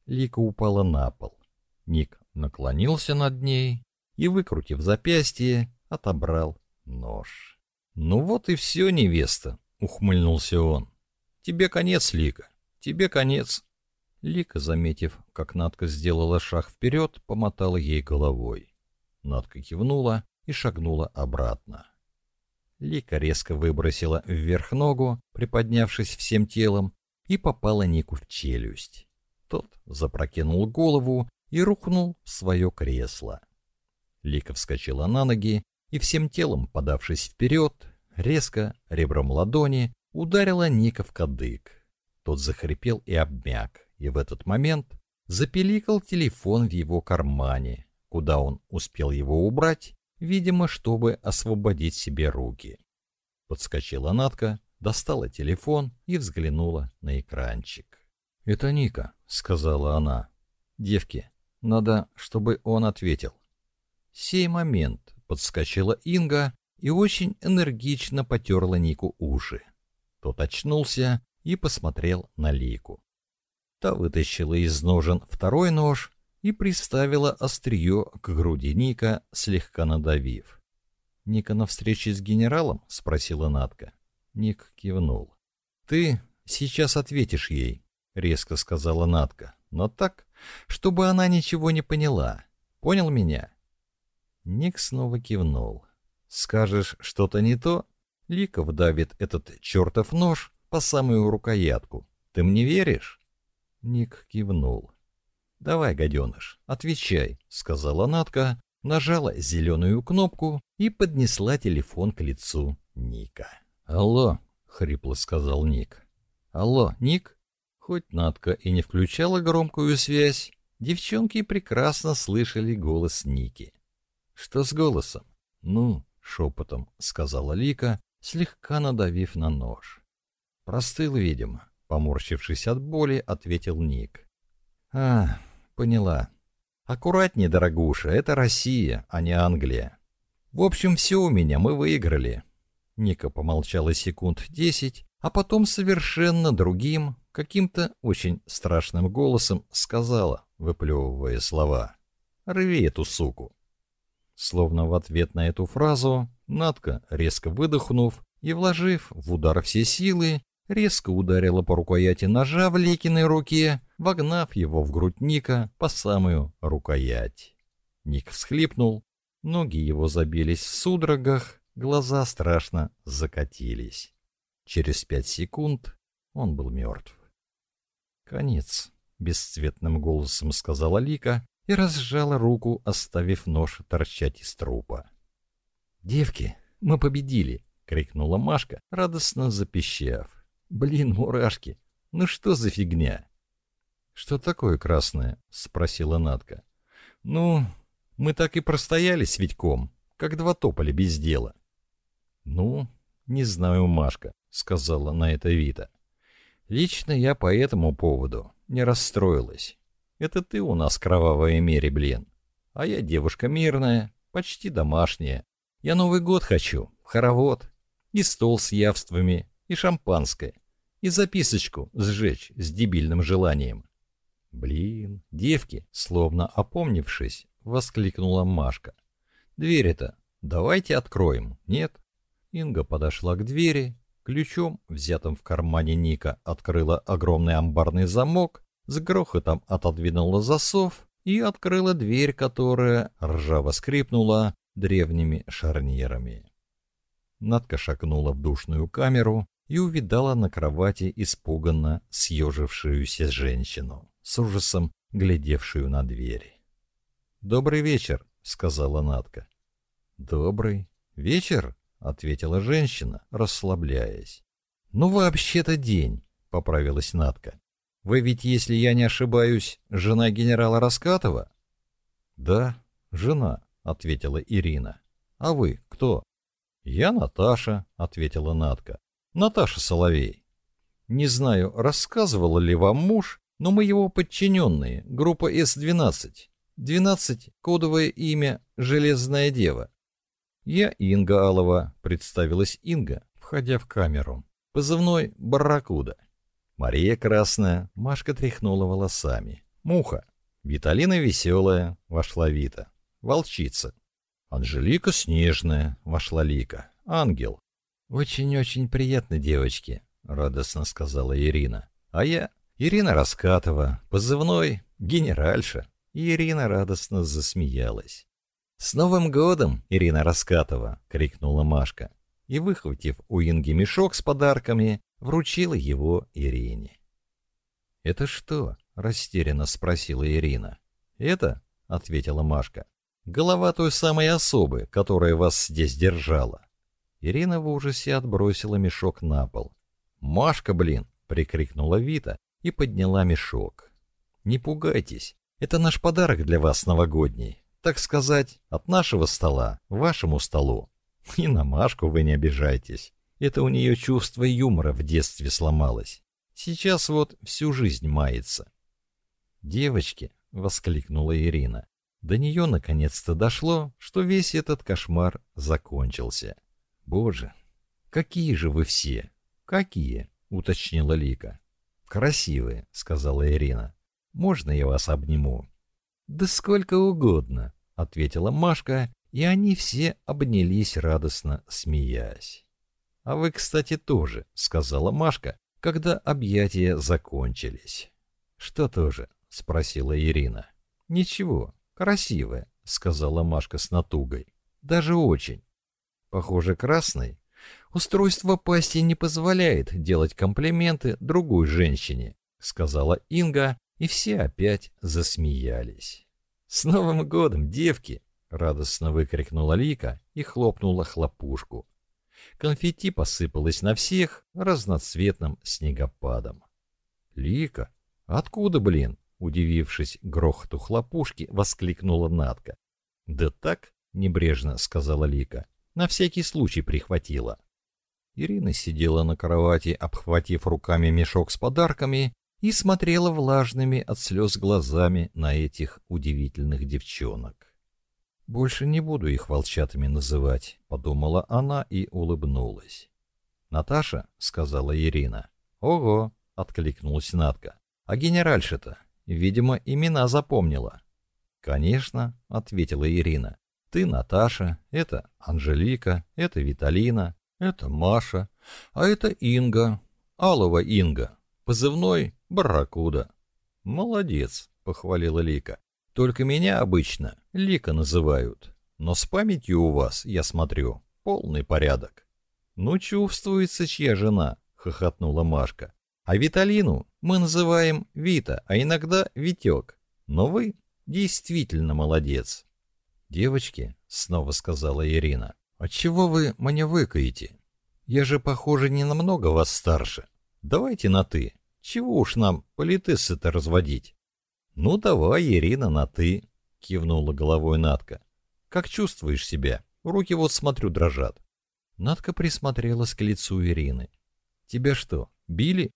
Лика упала на пол. Ник наклонился над ней и, выкрутив запястье, отобрал нож. «Ну вот и все, невеста», — ухмыльнулся он. «Тебе конец, Лика, тебе конец». Лика, заметив, как Надка сделала шаг вперед, помотала ей головой. Надка кивнула и шагнула обратно. Лика резко выбросила вверх ногу, приподнявшись всем телом, и попала Нику в челюсть. Тот запрокинул голову и рухнул в свое кресло. Лика вскочила на ноги и всем телом, подавшись вперед, резко, ребром ладони, ударила Ника в кадык. Тот захрипел и обмяк, и в этот момент запеликал телефон в его кармане, куда он успел его убрать, видимо, чтобы освободить себе руки. Подскочила Натка, достала телефон и взглянула на экранчик. «Это Ника», — сказала она. «Девки, надо, чтобы он ответил». Сей момент подскочила Инга и очень энергично потерла Нику уши. Тот очнулся и посмотрел на Лику. Та вытащила из ножен второй нож и приставила острие к груди Ника, слегка надавив. «Ника на встрече с генералом?» — спросила Натка. Ник кивнул. «Ты сейчас ответишь ей», резко сказала Натка, но так, чтобы она ничего не поняла. Понял меня? Ник снова кивнул. Скажешь что-то не то, Лика вдавит этот чертов нож по самую рукоятку. Ты мне веришь?» Ник кивнул. «Давай, гаденыш, отвечай», — сказала Натка, нажала зеленую кнопку и поднесла телефон к лицу Ника. «Алло», — хрипло сказал Ник. «Алло, Ник?» Хоть Натка и не включала громкую связь, девчонки прекрасно слышали голос Ники. «Что с голосом?» «Ну», — шепотом сказала Лика, слегка надавив на нож. «Простыл, видимо», — поморщившись от боли, ответил Ник. «А, поняла. Аккуратнее, дорогуша, это Россия, а не Англия. В общем, все у меня, мы выиграли». Ника помолчала секунд десять, а потом совершенно другим, каким-то очень страшным голосом сказала, выплевывая слова. «Рви эту суку». Словно в ответ на эту фразу, Надка, резко выдохнув и вложив в удар все силы, резко ударила по рукояти ножа в Ликиной руке, вогнав его в грудь Ника по самую рукоять. Ник всхлипнул, ноги его забились в судорогах, глаза страшно закатились. Через пять секунд он был мертв. «Конец», — бесцветным голосом сказала Лика и разжала руку, оставив нож торчать из трупа. «Девки, мы победили!» — крикнула Машка, радостно запищав. Блин, мурашки. Ну что за фигня? Что такое красное? спросила Натка. Ну, мы так и простояли с Витьком, как два тополя без дела. Ну, не знаю, Машка, сказала на это Вита. Лично я по этому поводу не расстроилась. Это ты у нас кровавая мере, блин. А я девушка мирная, почти домашняя. Я Новый год хочу, хоровод, и стол с явствами, и шампанское, и записочку сжечь с дебильным желанием. Блин, девки, словно опомнившись, воскликнула Машка. Дверь это давайте откроем, нет? Инга подошла к двери, ключом, взятым в кармане Ника, открыла огромный амбарный замок, с грохотом отодвинула засов и открыла дверь, которая ржаво скрипнула древними шарнирами. Надка шагнула в душную камеру, и увидала на кровати испуганно съежившуюся женщину, с ужасом глядевшую на двери. «Добрый вечер», — сказала Натка. «Добрый вечер», — ответила женщина, расслабляясь. «Ну, вообще-то день», — поправилась Натка. «Вы ведь, если я не ошибаюсь, жена генерала Раскатова?» «Да, жена», — ответила Ирина. «А вы кто?» «Я Наташа», — ответила Натка. Наташа Соловей. Не знаю, рассказывал ли вам муж, но мы его подчиненные, группа С-12. 12 — кодовое имя «Железная дева». Я Инга Алова, представилась Инга, входя в камеру. Позывной «Барракуда». Мария Красная, Машка тряхнула волосами. Муха. Виталина Веселая, вошла Вита. Волчица. Анжелика Снежная, вошла Лика. Ангел. «Очень-очень приятно, девочки», — радостно сказала Ирина. «А я Ирина Раскатова, позывной генеральша». Ирина радостно засмеялась. «С Новым годом, Ирина Раскатова!» — крикнула Машка. И, выхватив у Инги мешок с подарками, вручила его Ирине. «Это что?» — растерянно спросила Ирина. «Это?» — ответила Машка. «Голова той самой особы, которая вас здесь держала. Ирина в ужасе отбросила мешок на пол. «Машка, блин!» — прикрикнула Вита и подняла мешок. «Не пугайтесь, это наш подарок для вас новогодний. Так сказать, от нашего стола вашему столу. И на Машку вы не обижайтесь. Это у нее чувство юмора в детстве сломалось. Сейчас вот всю жизнь мается». «Девочки!» — воскликнула Ирина. До нее наконец-то дошло, что весь этот кошмар закончился. Боже, какие же вы все! Какие? уточнила Лика. Красивые, сказала Ирина. Можно я вас обниму? Да сколько угодно, ответила Машка, и они все обнялись радостно, смеясь. А вы, кстати, тоже, сказала Машка, когда объятия закончились. Что тоже? спросила Ирина. Ничего, красивая, сказала Машка с натугой. Даже очень. Похоже, красный. Устройство пасти не позволяет делать комплименты другой женщине, сказала Инга, и все опять засмеялись. «С Новым годом, девки!» — радостно выкрикнула Лика и хлопнула хлопушку. Конфетти посыпалось на всех разноцветным снегопадом. «Лика? Откуда, блин?» — удивившись грохоту хлопушки, воскликнула Натка. «Да так», — небрежно сказала Лика, — «на всякий случай прихватила». Ирина сидела на кровати, обхватив руками мешок с подарками, и смотрела влажными от слез глазами на этих удивительных девчонок. «Больше не буду их волчатами называть», — подумала она и улыбнулась. «Наташа?» — сказала Ирина. «Ого!» — откликнулась Надка. «А генеральша-то, видимо, имена запомнила». «Конечно», — ответила Ирина. «Ты Наташа, это Анжелика, это Виталина, это Маша, а это Инга, Алова Инга, позывной Барракуда». «Молодец», — похвалила Лика. Только меня обычно Лика называют. Но с памятью у вас, я смотрю, полный порядок. Ну, чувствуется, чья жена, хохотнула Машка. А Виталину мы называем Вита, а иногда Витек. Но вы действительно молодец. Девочки, снова сказала Ирина, отчего вы мне выкаете? Я же, похоже, не намного вас старше. Давайте на «ты». Чего уж нам политессы-то разводить? «Ну давай, Ирина, на «ты», — кивнула головой Натка. «Как чувствуешь себя? Руки вот, смотрю, дрожат». Натка присмотрелась к лицу Ирины. «Тебя что, били?»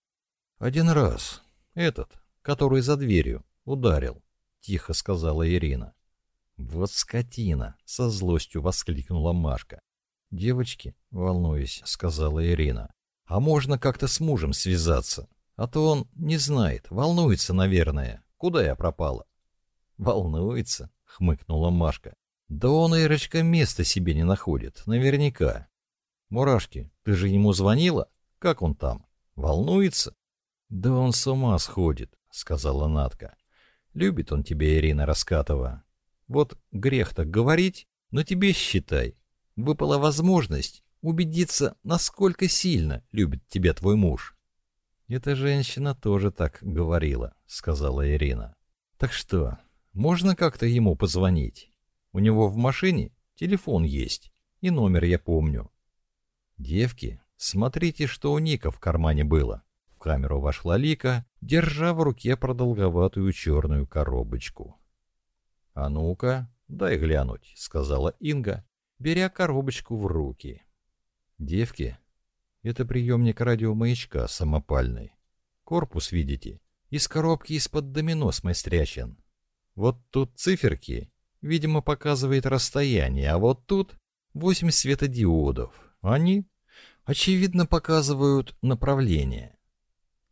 «Один раз. Этот, который за дверью, ударил», — тихо сказала Ирина. «Вот скотина!» — со злостью воскликнула Машка. «Девочки, волнуюсь», — сказала Ирина. «А можно как-то с мужем связаться? А то он не знает, волнуется, наверное. Куда я пропала?» «Волнуется», — хмыкнула Машка. «Да он, Ирочка, места себе не находит, наверняка. Мурашки, ты же ему звонила? Как он там? Волнуется?» «Да он с ума сходит», — сказала Натка. «Любит он тебя, Ирина Раскатова. Вот грех так говорить, но тебе, считай, выпала возможность убедиться, насколько сильно любит тебя твой муж. «Эта женщина тоже так говорила», — сказала Ирина. «Так что, можно как-то ему позвонить? У него в машине телефон есть, и номер я помню». «Девки, смотрите, что у Ника в кармане было». В камеру вошла Лика, держа в руке продолговатую черную коробочку. «А ну-ка, дай глянуть», — сказала Инга, беря коробочку в руки. «Девки, это приемник радиомаячка самопальный. Корпус, видите, из коробки из-под домино смострячен. Вот тут циферки, видимо, показывает расстояние, а вот тут восемь светодиодов. Они, очевидно, показывают направление.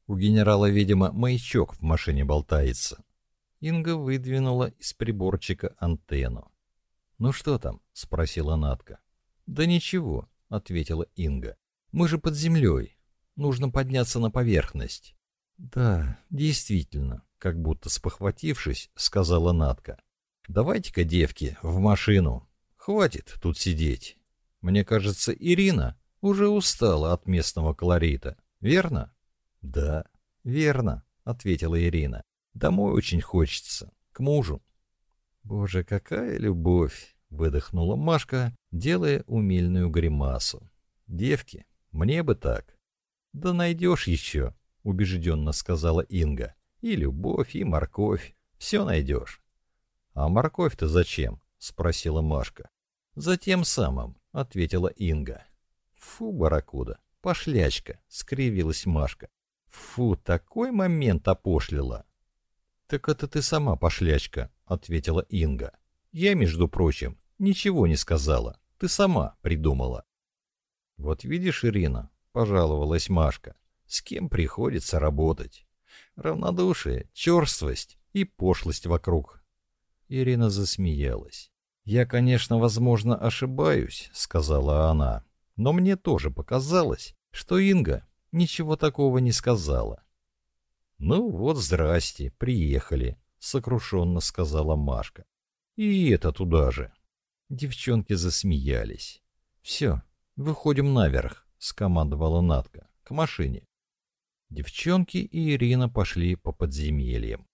У генерала, видимо, маячок в машине болтается. Инга выдвинула из приборчика антенну. «Ну что там?» — спросила Натка. «Да ничего», — ответила Инга. Мы же под землей. Нужно подняться на поверхность. Да, действительно, как будто спохватившись, сказала Натка. Давайте-ка, девки, в машину. Хватит тут сидеть. Мне кажется, Ирина уже устала от местного колорита. Верно? Да, верно, ответила Ирина. Домой очень хочется, к мужу. Боже, какая любовь, выдохнула Машка, делая умильную гримасу. Девки, мне бы так. Да найдешь еще, убежденно сказала Инга. И любовь, и морковь. Все найдешь. А морковь-то зачем? Спросила Машка. За тем самым, ответила Инга. Фу, баракуда, пошлячка, скривилась Машка. Фу, такой момент опошлила. Так это ты сама пошлячка, ответила Инга. Я, между прочим, ничего не сказала. Ты сама придумала. «Вот видишь, Ирина», — пожаловалась Машка, — «с кем приходится работать? Равнодушие, черствость и пошлость вокруг». Ирина засмеялась. «Я, конечно, возможно, ошибаюсь», — сказала она, «но мне тоже показалось, что Инга ничего такого не сказала». «Ну вот, здрасте, приехали», — сокрушенно сказала Машка. «И это туда же». Девчонки засмеялись. «Все, выходим наверх», — скомандовала Натка. «К машине». Девчонки и Ирина пошли по подземельям.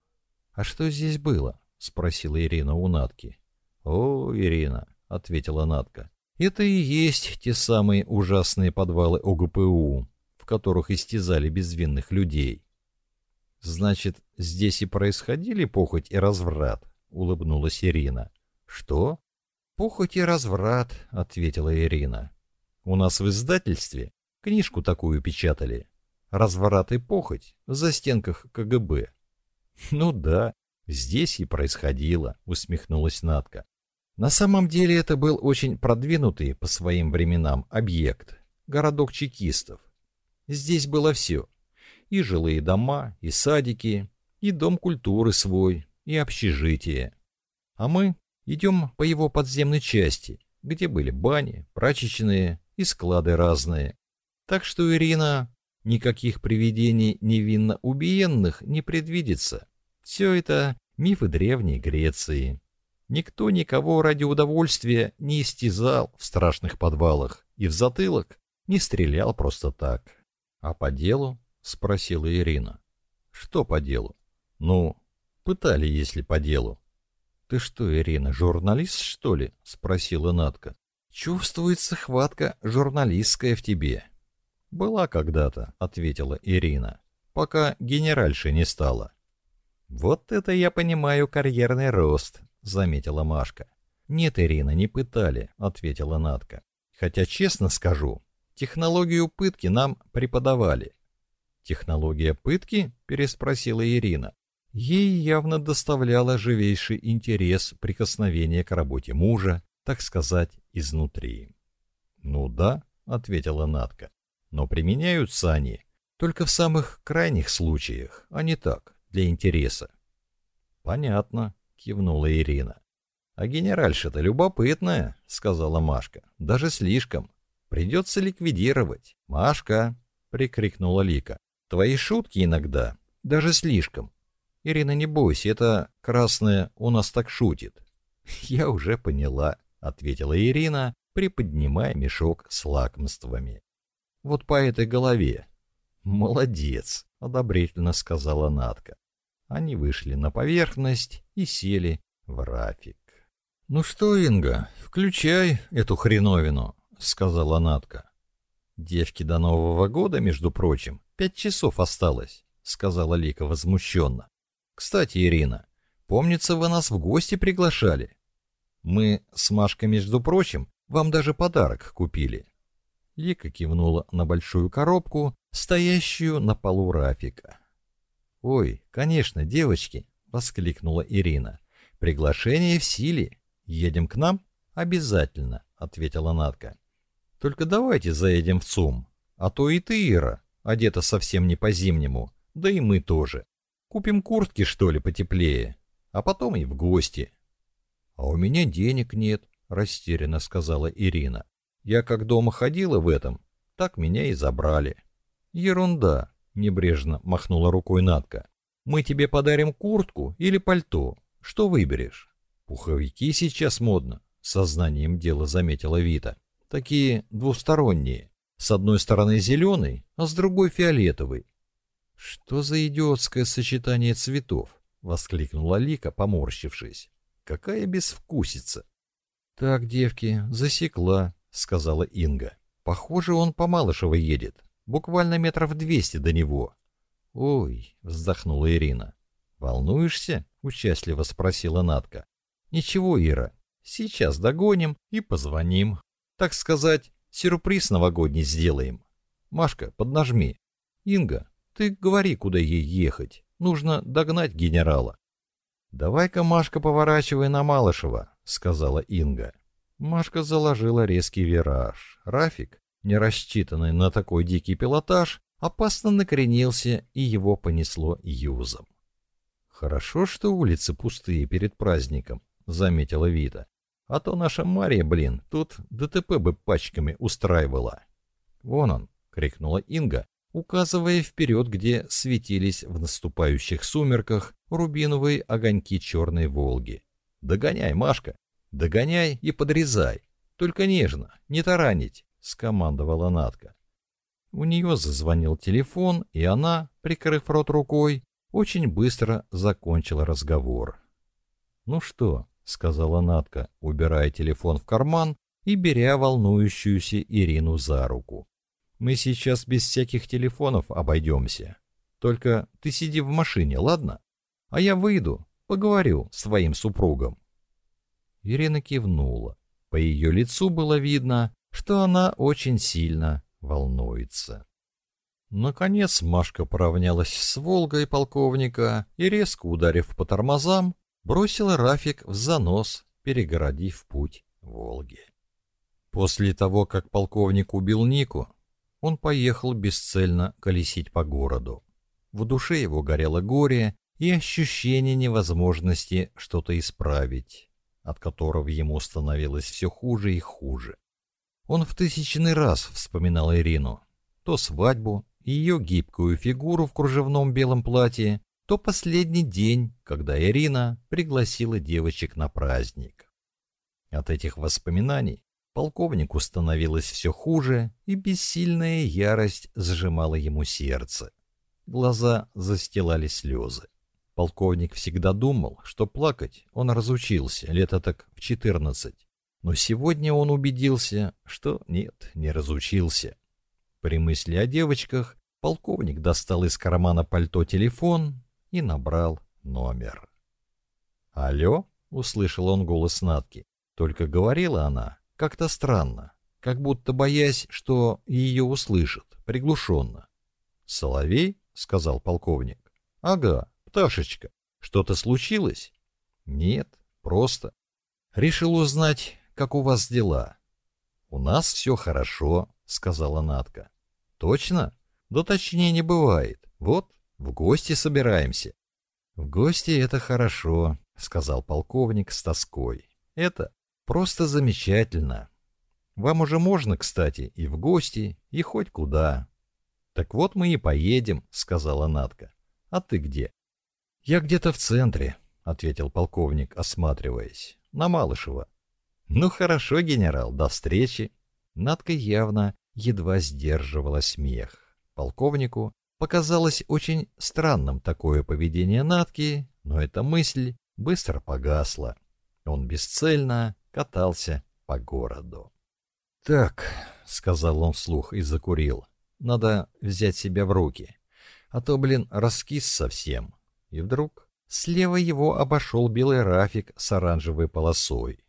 «А что здесь было?» — спросила Ирина у Натки. «О, Ирина», — ответила Натка, — «это и есть те самые ужасные подвалы ОГПУ, в которых истязали безвинных людей». «Значит, здесь и происходили похоть и разврат?» — улыбнулась Ирина. «Что?» «Похоть и разврат», — ответила Ирина. «У нас в издательстве книжку такую печатали. Разврат и похоть в застенках КГБ». «Ну да, здесь и происходило», — усмехнулась Натка. На самом деле это был очень продвинутый по своим временам объект, городок чекистов. Здесь было все. И жилые дома, и садики, и дом культуры свой, и общежитие. А мы идем по его подземной части, где были бани, прачечные и склады разные. Так что, Ирина, никаких привидений невинно убиенных не предвидится. Все это мифы Древней Греции. Никто никого ради удовольствия не истязал в страшных подвалах и в затылок не стрелял просто так. «А по делу?» — спросила Ирина. «Что по делу?» «Ну, пытали, если по делу». «Ты что, Ирина, журналист, что ли?» — спросила Натка. «Чувствуется хватка журналистская в тебе». «Была когда-то», — ответила Ирина, — «пока генеральшей не стала». «Вот это я понимаю карьерный рост», — заметила Машка. «Нет, Ирина, не пытали», — ответила Натка. «Хотя, честно скажу, технологию пытки нам преподавали». «Технология пытки?» — переспросила Ирина. Ей явно доставляло живейший интерес прикосновение к работе мужа, так сказать, изнутри. «Ну да», — ответила Натка, — «но применяются они только в самых крайних случаях, а не так, для интереса». «Понятно», кивнула Ирина. «А генеральша-то любопытная», — сказала Машка. «Даже слишком. Придется ликвидировать». «Машка!» — прикрикнула Лика. «Твои шутки иногда. Даже слишком. Ирина, не бойся, это красное у нас так шутит». «Я уже поняла», — ответила Ирина, приподнимая мешок с лакомствами. «Вот по этой голове». «Молодец», — одобрительно сказала Натка. Они вышли на поверхность и сели в рафик. «Ну что, Инга, включай эту хреновину», — сказала Натка. «Девки до Нового года, между прочим, пять часов осталось», — сказала Лика возмущенно. «Кстати, Ирина, помнится, вы нас в гости приглашали. Мы с Машкой, между прочим, вам даже подарок купили». Лика кивнула на большую коробку, стоящую на полу рафика. «Ой, конечно, девочки!» — воскликнула Ирина. «Приглашение в силе. Едем к нам?» «Обязательно», — ответила Натка. «Только давайте заедем в ЦУМ. А то и ты, Ира, одета совсем не по-зимнему, да и мы тоже. Купим куртки, что ли, потеплее, а потом и в гости». «А у меня денег нет», — растерянно сказала Ирина. «Я как дома ходила в этом, так меня и забрали». «Ерунда», — небрежно махнула рукой Натка. «Мы тебе подарим куртку или пальто. Что выберешь?» «Пуховики сейчас модно», — сознанием дела заметила Вита. «Такие двусторонние. С одной стороны зеленый, а с другой фиолетовый». «Что за идиотское сочетание цветов?» — воскликнула Лика, поморщившись. «Какая безвкусица!» «Так, девки, засекла», — сказала Инга. «Похоже, он по Малышево едет. Буквально метров двести до него. «Ой», — вздохнула Ирина. «Волнуешься?» — участливо спросила Натка. «Ничего, Ира, сейчас догоним и позвоним. Так сказать, сюрприз новогодний сделаем. Машка, поднажми. Инга, ты говори, куда ей ехать. Нужно догнать генерала». «Давай-ка, Машка, поворачивай на Малышева», — сказала Инга. Машка заложила резкий вираж. Рафик, не рассчитанный на такой дикий пилотаж, опасно накренился, и его понесло юзом. «Хорошо, что улицы пустые перед праздником», — заметила Вита. «А то наша Мария, блин, тут ДТП бы пачками устраивала». «Вон он!» — крикнула Инга, указывая вперед, где светились в наступающих сумерках рубиновые огоньки черной «Волги». «Догоняй, Машка! Догоняй и подрезай! Только нежно, не таранить», — скомандовала Натка. У нее зазвонил телефон, и она, прикрыв рот рукой, очень быстро закончила разговор. «Ну что?» — сказала Натка, убирая телефон в карман и беря волнующуюся Ирину за руку. «Мы сейчас без всяких телефонов обойдемся. Только ты сиди в машине, ладно? А я выйду, поговорю с твоим супругом». Ирина кивнула. По ее лицу было видно, что она очень сильно волнуется. Наконец Машка поравнялась с «Волгой» полковника и, резко ударив по тормозам, бросила Рафик в занос, перегородив путь «Волге». После того, как полковник убил Нику, он поехал бесцельно колесить по городу. В душе его горело горе и ощущение невозможности что-то исправить, от которого ему становилось все хуже и хуже. Он в тысячный раз вспоминал Ирину. То свадьбу, ее гибкую фигуру в кружевном белом платье, то последний день, когда Ирина пригласила девочек на праздник. От этих воспоминаний полковнику становилось все хуже, и бессильная ярость сжимала ему сердце. Глаза застилали слезы. Полковник всегда думал, что плакать он разучился лет так в четырнадцать. Но сегодня он убедился, что нет, не разучился. При мысли о девочках полковник достал из кармана пальто телефон и набрал номер. «Алло?» — услышал он голос Натки. Только говорила она как-то странно, как будто боясь, что ее услышат, приглушенно. «Соловей?» — сказал полковник. «Ага, пташечка. Что-то случилось?» «Нет, просто. Решил узнать, как у вас дела?» «У нас все хорошо», — сказала Натка. «Точно? Да точнее не бывает. Вот, в гости собираемся». «В гости это хорошо», — сказал полковник с тоской. «Это просто замечательно. Вам уже можно, кстати, и в гости, и хоть куда». «Так вот мы и поедем», — сказала Натка. «А ты где?» «Я где-то в центре», — ответил полковник, осматриваясь. «На Малышева. «Ну хорошо, генерал, до встречи». Надка явно едва сдерживала смех. Полковнику показалось очень странным такое поведение Натки, но эта мысль быстро погасла. Он бесцельно катался по городу. «Так», — сказал он вслух и закурил, — «надо взять себя в руки, а то, блин, раскис совсем». И вдруг слева его обошел белый рафик с оранжевой полосой.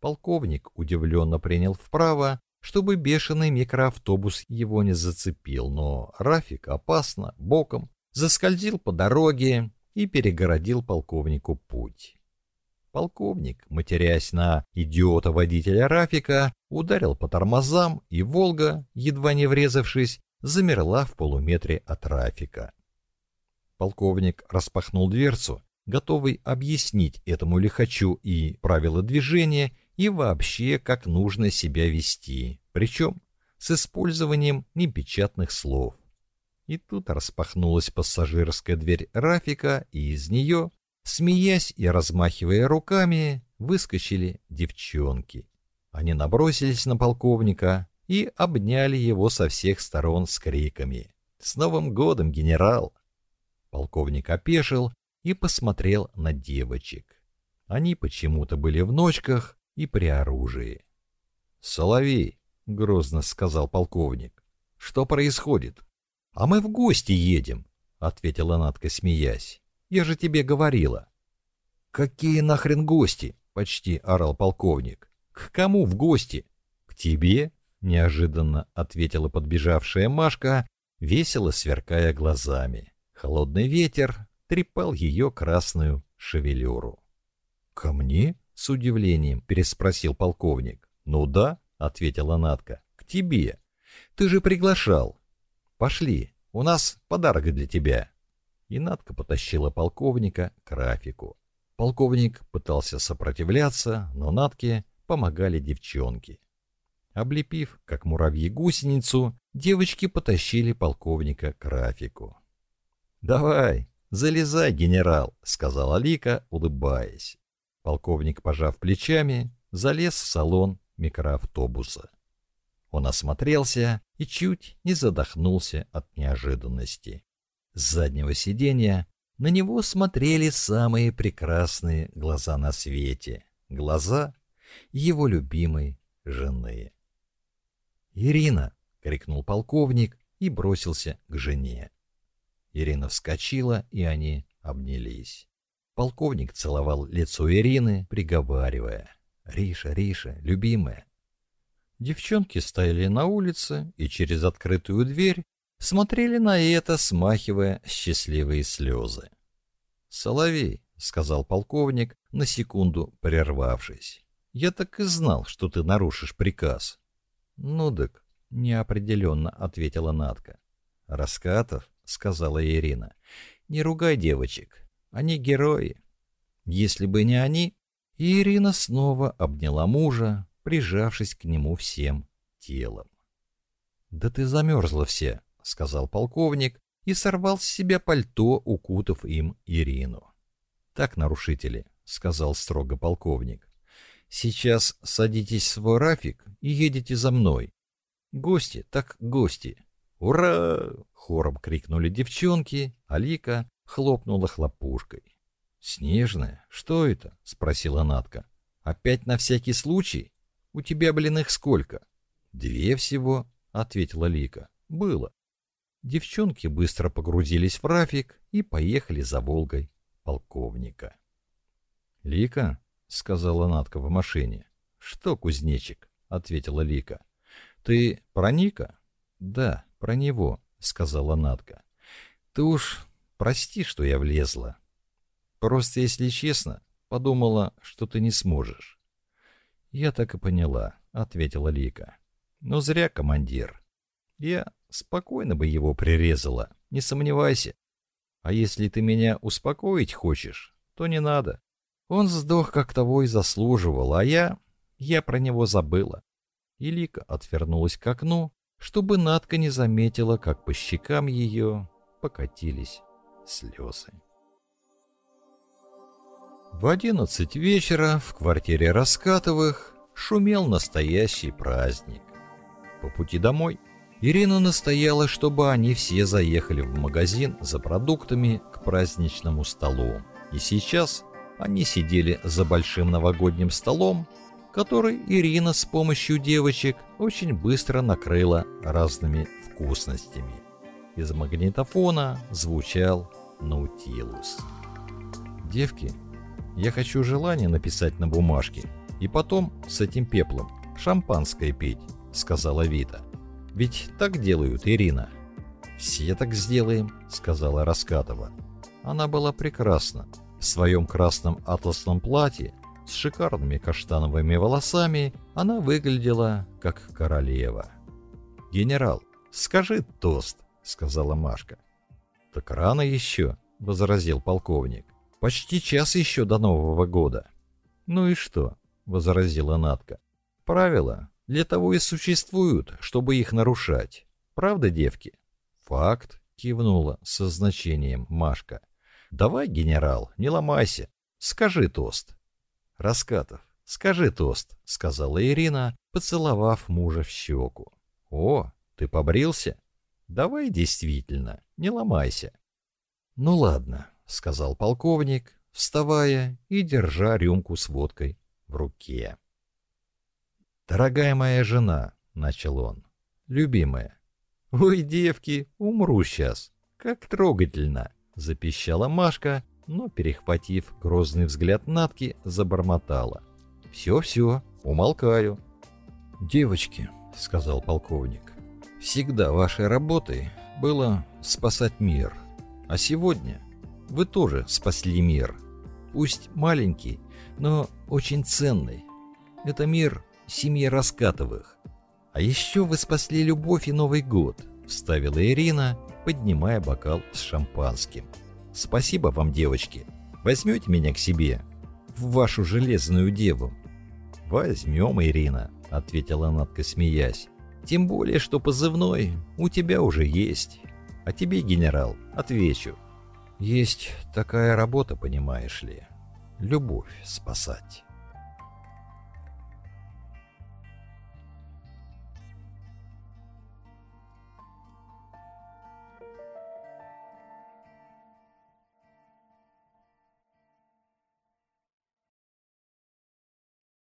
Полковник удивленно принял вправо, чтобы бешеный микроавтобус его не зацепил, но Рафик опасно, боком, заскользил по дороге и перегородил полковнику путь. Полковник, матерясь на идиота-водителя Рафика, ударил по тормозам, и «Волга», едва не врезавшись, замерла в полуметре от Рафика. Полковник распахнул дверцу, готовый объяснить этому лихачу и правила движения, и вообще, как нужно себя вести, причем с использованием непечатных слов. И тут распахнулась пассажирская дверь Рафика, и из нее, смеясь и размахивая руками, выскочили девчонки. Они набросились на полковника и обняли его со всех сторон с криками «С Новым годом, генерал!». Полковник опешил и посмотрел на девочек. Они почему-то были в ночках, и при оружии. «Соловей», — грозно сказал полковник, — «что происходит?» «А мы в гости едем», — ответила Натка, смеясь. «Я же тебе говорила». «Какие нахрен гости?» — почти орал полковник. «К кому в гости?» «К тебе?» — неожиданно ответила подбежавшая Машка, весело сверкая глазами. Холодный ветер трепал ее красную шевелюру. «Ко мне?» С удивлением переспросил полковник. «Ну да», — ответила Натка, — «к тебе. Ты же приглашал. Пошли, у нас подарок для тебя». И Натка потащила полковника к Рафику. Полковник пытался сопротивляться, но Натке помогали девчонки. Облепив, как муравьи, гусеницу, девочки потащили полковника к Рафику. «Давай, залезай, генерал», — сказала Лика, улыбаясь. Полковник, пожав плечами, залез в салон микроавтобуса. Он осмотрелся и чуть не задохнулся от неожиданности. С заднего сиденья на него смотрели самые прекрасные глаза на свете. Глаза его любимой жены. «Ирина!» — крикнул полковник и бросился к жене. Ирина вскочила, и они обнялись. Полковник целовал лицо Ирины, приговаривая. «Риша, Риша, любимая!» Девчонки стояли на улице и через открытую дверь смотрели на это, смахивая счастливые слезы. «Соловей», — сказал полковник, на секунду прервавшись, — «я так и знал, что ты нарушишь приказ». «Ну так», — неопределенно ответила Натка. «Раскатов», — сказала Ирина, — «не ругай девочек, они герои». Если бы не они, Ирина снова обняла мужа, прижавшись к нему всем телом. «Да ты замерзла все», — сказал полковник и сорвал с себя пальто, укутав им Ирину. «Так, нарушители», — сказал строго полковник, — «сейчас садитесь в свой рафик и едете за мной. Гости, так гости». «Ура!» — хором крикнули девчонки, а Лика хлопнула хлопушкой. «Снежная? Что это?» — спросила Натка. «Опять на всякий случай? У тебя, блин, их сколько?» «Две всего», — ответила Лика. «Было». Девчонки быстро погрузились в рафик и поехали за Волгой полковника. «Лика», — сказала Натка в машине. «Что, кузнечик?» — ответила Лика. «Ты про Ника?» «Да, про него», — сказала Натка. «Ты уж прости, что я влезла. Просто, если честно, подумала, что ты не сможешь». «Я так и поняла», — ответила Лика. «Но зря, командир. Я спокойно бы его прирезала, не сомневайся. А если ты меня успокоить хочешь, то не надо. Он сдох, как того и заслуживал, а я... я про него забыла». И Лика отвернулась к окну, чтобы Надка не заметила, как по щекам ее покатились слезы. В одиннадцать вечера в квартире Раскатовых шумел настоящий праздник. По пути домой Ирина настояла, чтобы они все заехали в магазин за продуктами к праздничному столу. И сейчас они сидели за большим новогодним столом, который Ирина с помощью девочек очень быстро накрыла разными вкусностями. Из магнитофона звучал Наутилус. «Девки, я хочу желание написать на бумажке и потом с этим пеплом шампанское пить», — сказала Вита. «Ведь так делают, Ирина». «Все так сделаем», — сказала Раскатова. Она была прекрасна. В своем красном атласном платье с шикарными каштановыми волосами она выглядела как королева. «Генерал, скажи тост», — сказала Машка. «Так рано еще», — возразил полковник. «Почти час еще до Нового года». «Ну и что?» — возразила Натка. «Правила для того и существуют, чтобы их нарушать. Правда, девки?» «Факт», — кивнула со значением Машка. «Давай, генерал, не ломайся. Скажи тост». «Раскатов, скажи тост», — сказала Ирина, поцеловав мужа в щеку. «О, ты побрился? Давай действительно, не ломайся». «Ну ладно», — сказал полковник, вставая и держа рюмку с водкой в руке. «Дорогая моя жена», — начал он, — «любимая». «Ой, девки, умру сейчас, как трогательно», — запищала Машка, но, перехватив грозный взгляд Натки, забормотала. «Все-все, умолкаю». «Девочки», — сказал полковник, — «всегда вашей работой было спасать мир. А сегодня вы тоже спасли мир. Пусть маленький, но очень ценный. Это мир семьи Раскатовых. А еще вы спасли любовь и Новый год», — вставила Ирина, поднимая бокал с шампанским. Спасибо вам, девочки. Возьмете меня к себе? В вашу железную деву?» «Возьмем, Ирина», — ответила Натка, смеясь. «Тем более, что позывной у тебя уже есть. А тебе, генерал, отвечу. Есть такая работа, понимаешь ли. Любовь спасать».